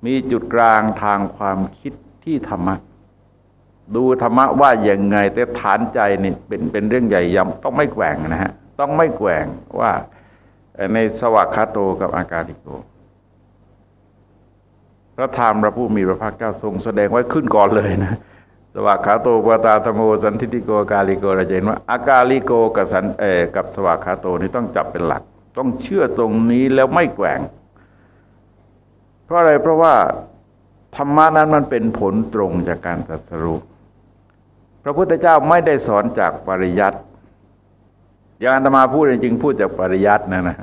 มีจุดกลางทางความคิดที่ธรรมะดูธรรมะว่าอย่างไง แต่ฐานใจนี่เป็นเป็นเรื่องใหญ่ยำต้องไม่แกว่งนะฮะ ต้องไม่แกว่งว่าในสวากขาโตกับอาการิโก พระธรรมพระผู้มีพระภาคเจ้าทรงแสดงไว้ขึ้นก่อนเลยนะสวากขาโตปตาธโมสันทิติโกกาลิโกเราเห็นว่าอากาลิโกกับสันเอกับสวากขาโตนี่ต้องจับเป็นหลัก ต้องเชื่อตรงนี้แล้วไม่แกว่ง เพราะอะไรเพราะว่าธรรมะนั้นมันเป็นผลตรงจากการตรัสรู้พระพุทธเจ้าไม่ได้สอนจากปริยัติอย่างอาตมาพูดจริงๆพูดจากปริยัตินะนะ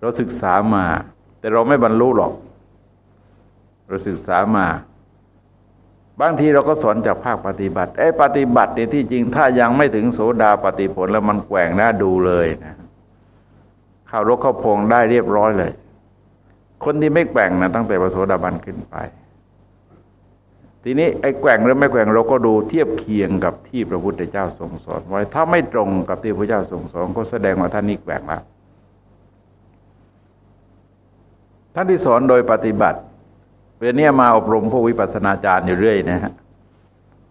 เราศึกษามา แต่เราไม่บรรลุหรอก เราศึกษามา บางทีเราก็สอนจากภาคปฏิบัติไอ้ปฏิบัติเนี่ยที่จริงถ้ายังไม่ถึงโสดาปฏิผลแล้วมันแกว่งหน้าดูเลยนะเข้ารกเข้าพงได้เรียบร้อยเลย คนที่ไม่แกว่งนะตั้งแต่พระโสดาบันขึ้นไป ทีนี้ไอ้แกว่งหรือไม่แกว่งเราก็ดูเทียบเคียงกับที่พระพุทธเจ้าทรงสอน ไว้ ถ้าไม่ตรงกับที่พระเจ้าทรงสอนก็แสดงว่าท่านนี้แกว่งแล้วท่านที่สอนโดยปฏิบัติ เวลานี้มาอบรมพวกวิปัสสนาจารย์อยู่เรื่อยนะฮะ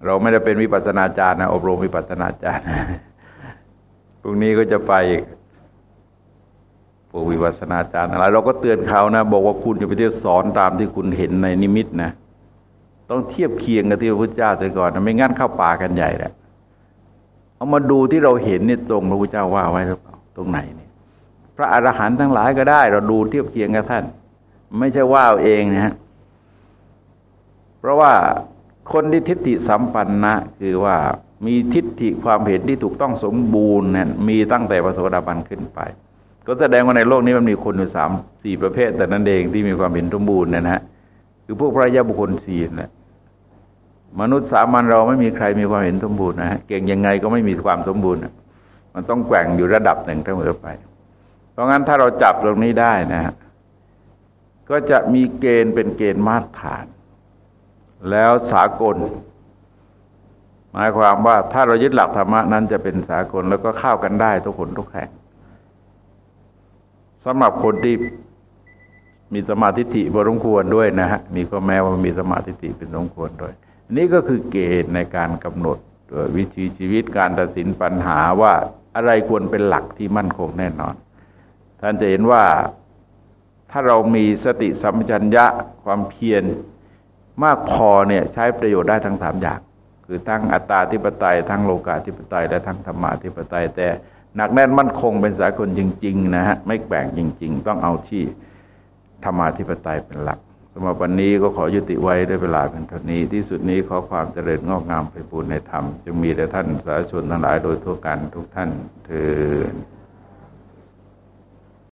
เราไม่ได้เป็นวิปัสสนาจารย์นะอบรมวิปัสสนาจารย์พรุ่งนี้ก็จะไปพวกวิปัสสนาจารย์อะไรเราก็เตือนเขานะ บอกว่าคุณจะไปเที่ยวสอนตามที่คุณเห็นในนิมิตนะต้องเทียบเคียงกับที่พระพุทธเจ้าแต่ก่อนนะไม่งั้นเข้าป่ากันใหญ่แหละเอามาดูที่เราเห็นนี่ตรงพระพุทธเจ้าว่าไว้หรือเปล่าตรงไหนเนี่ยพระอรหันต์ทั้งหลายก็ได้ เราดูเทียบเคียงกับท่าน ไม่ใช่ว่าเองนะฮะ เพราะว่าคนที่ทิฏฐิสัมปันนะคือว่ามีทิฏฐิความเห็นที่ถูกต้องสมบูรณ์เนี่ยมีตั้งแต่พระโสดาบันขึ้นไป ก็แสดงว่าในโลกนี้มันมีคนอยู่สามสี่ประเภท แต่นั้นเองที่มีความเห็นสมบูรณ์นะฮะคือพวกพระยาบุคคลสี่แหละมนุษย์สามัญเราไม่มีใครมีความเห็นสมบูรณ์นะฮะเก่งยังไงก็ไม่มีความสมบูรณ์มันต้องแกว่งอยู่ระดับหนึ่งเสมอไป เพราะงั้นถ้าเราจับตรงนี้ได้นะฮะก็จะมีเกณฑ์เป็นเกณฑ์มาตรฐาน แล้วสากล หมายความว่าถ้าเรายึดหลักธรรมะนั้นจะเป็นสากลแล้วก็เข้ากันได้ทุกคนทุกแห่งสำหรับคนที่มีสมาธิิบรมควรด้วยนะฮะมีก็แม้ว่ามีสมาธิิเป็นสมควรด้วย นี่ก็คือเกณฑ์ในการกำหนดวิถีชีวิตการตัดสินปัญหาว่าอะไรควรเป็นหลักที่มั่นคงแน่นอน ท่านจะเห็นว่าถ้าเรามีสติสัมปชัญญะความเพียร มากพอเนี่ยใช้ประโยชน์ได้ทั้งสามอย่าง คือทั้งอัตตาธิปไตย ทั้งโลกาธิปไตย และทั้งธรรมาธิปไตย แต่หนักแน่นมั่นคงเป็นสากลจริง ๆ นะฮะไม่แบ่งจริง ๆ ต้องเอาที่ธรรมาธิปไตยเป็นหลักสำหรับวันนี้ก็ขอยุติไว้ด้วยเวลาเป็นเท่านี้ ที่สุดนี้ขอความเจริญงอกงามไปบูรณนธรรมจึงมีแต่ท่านสาธุชนทั้งหลายโดยทั่วกันทุกท่านเถิด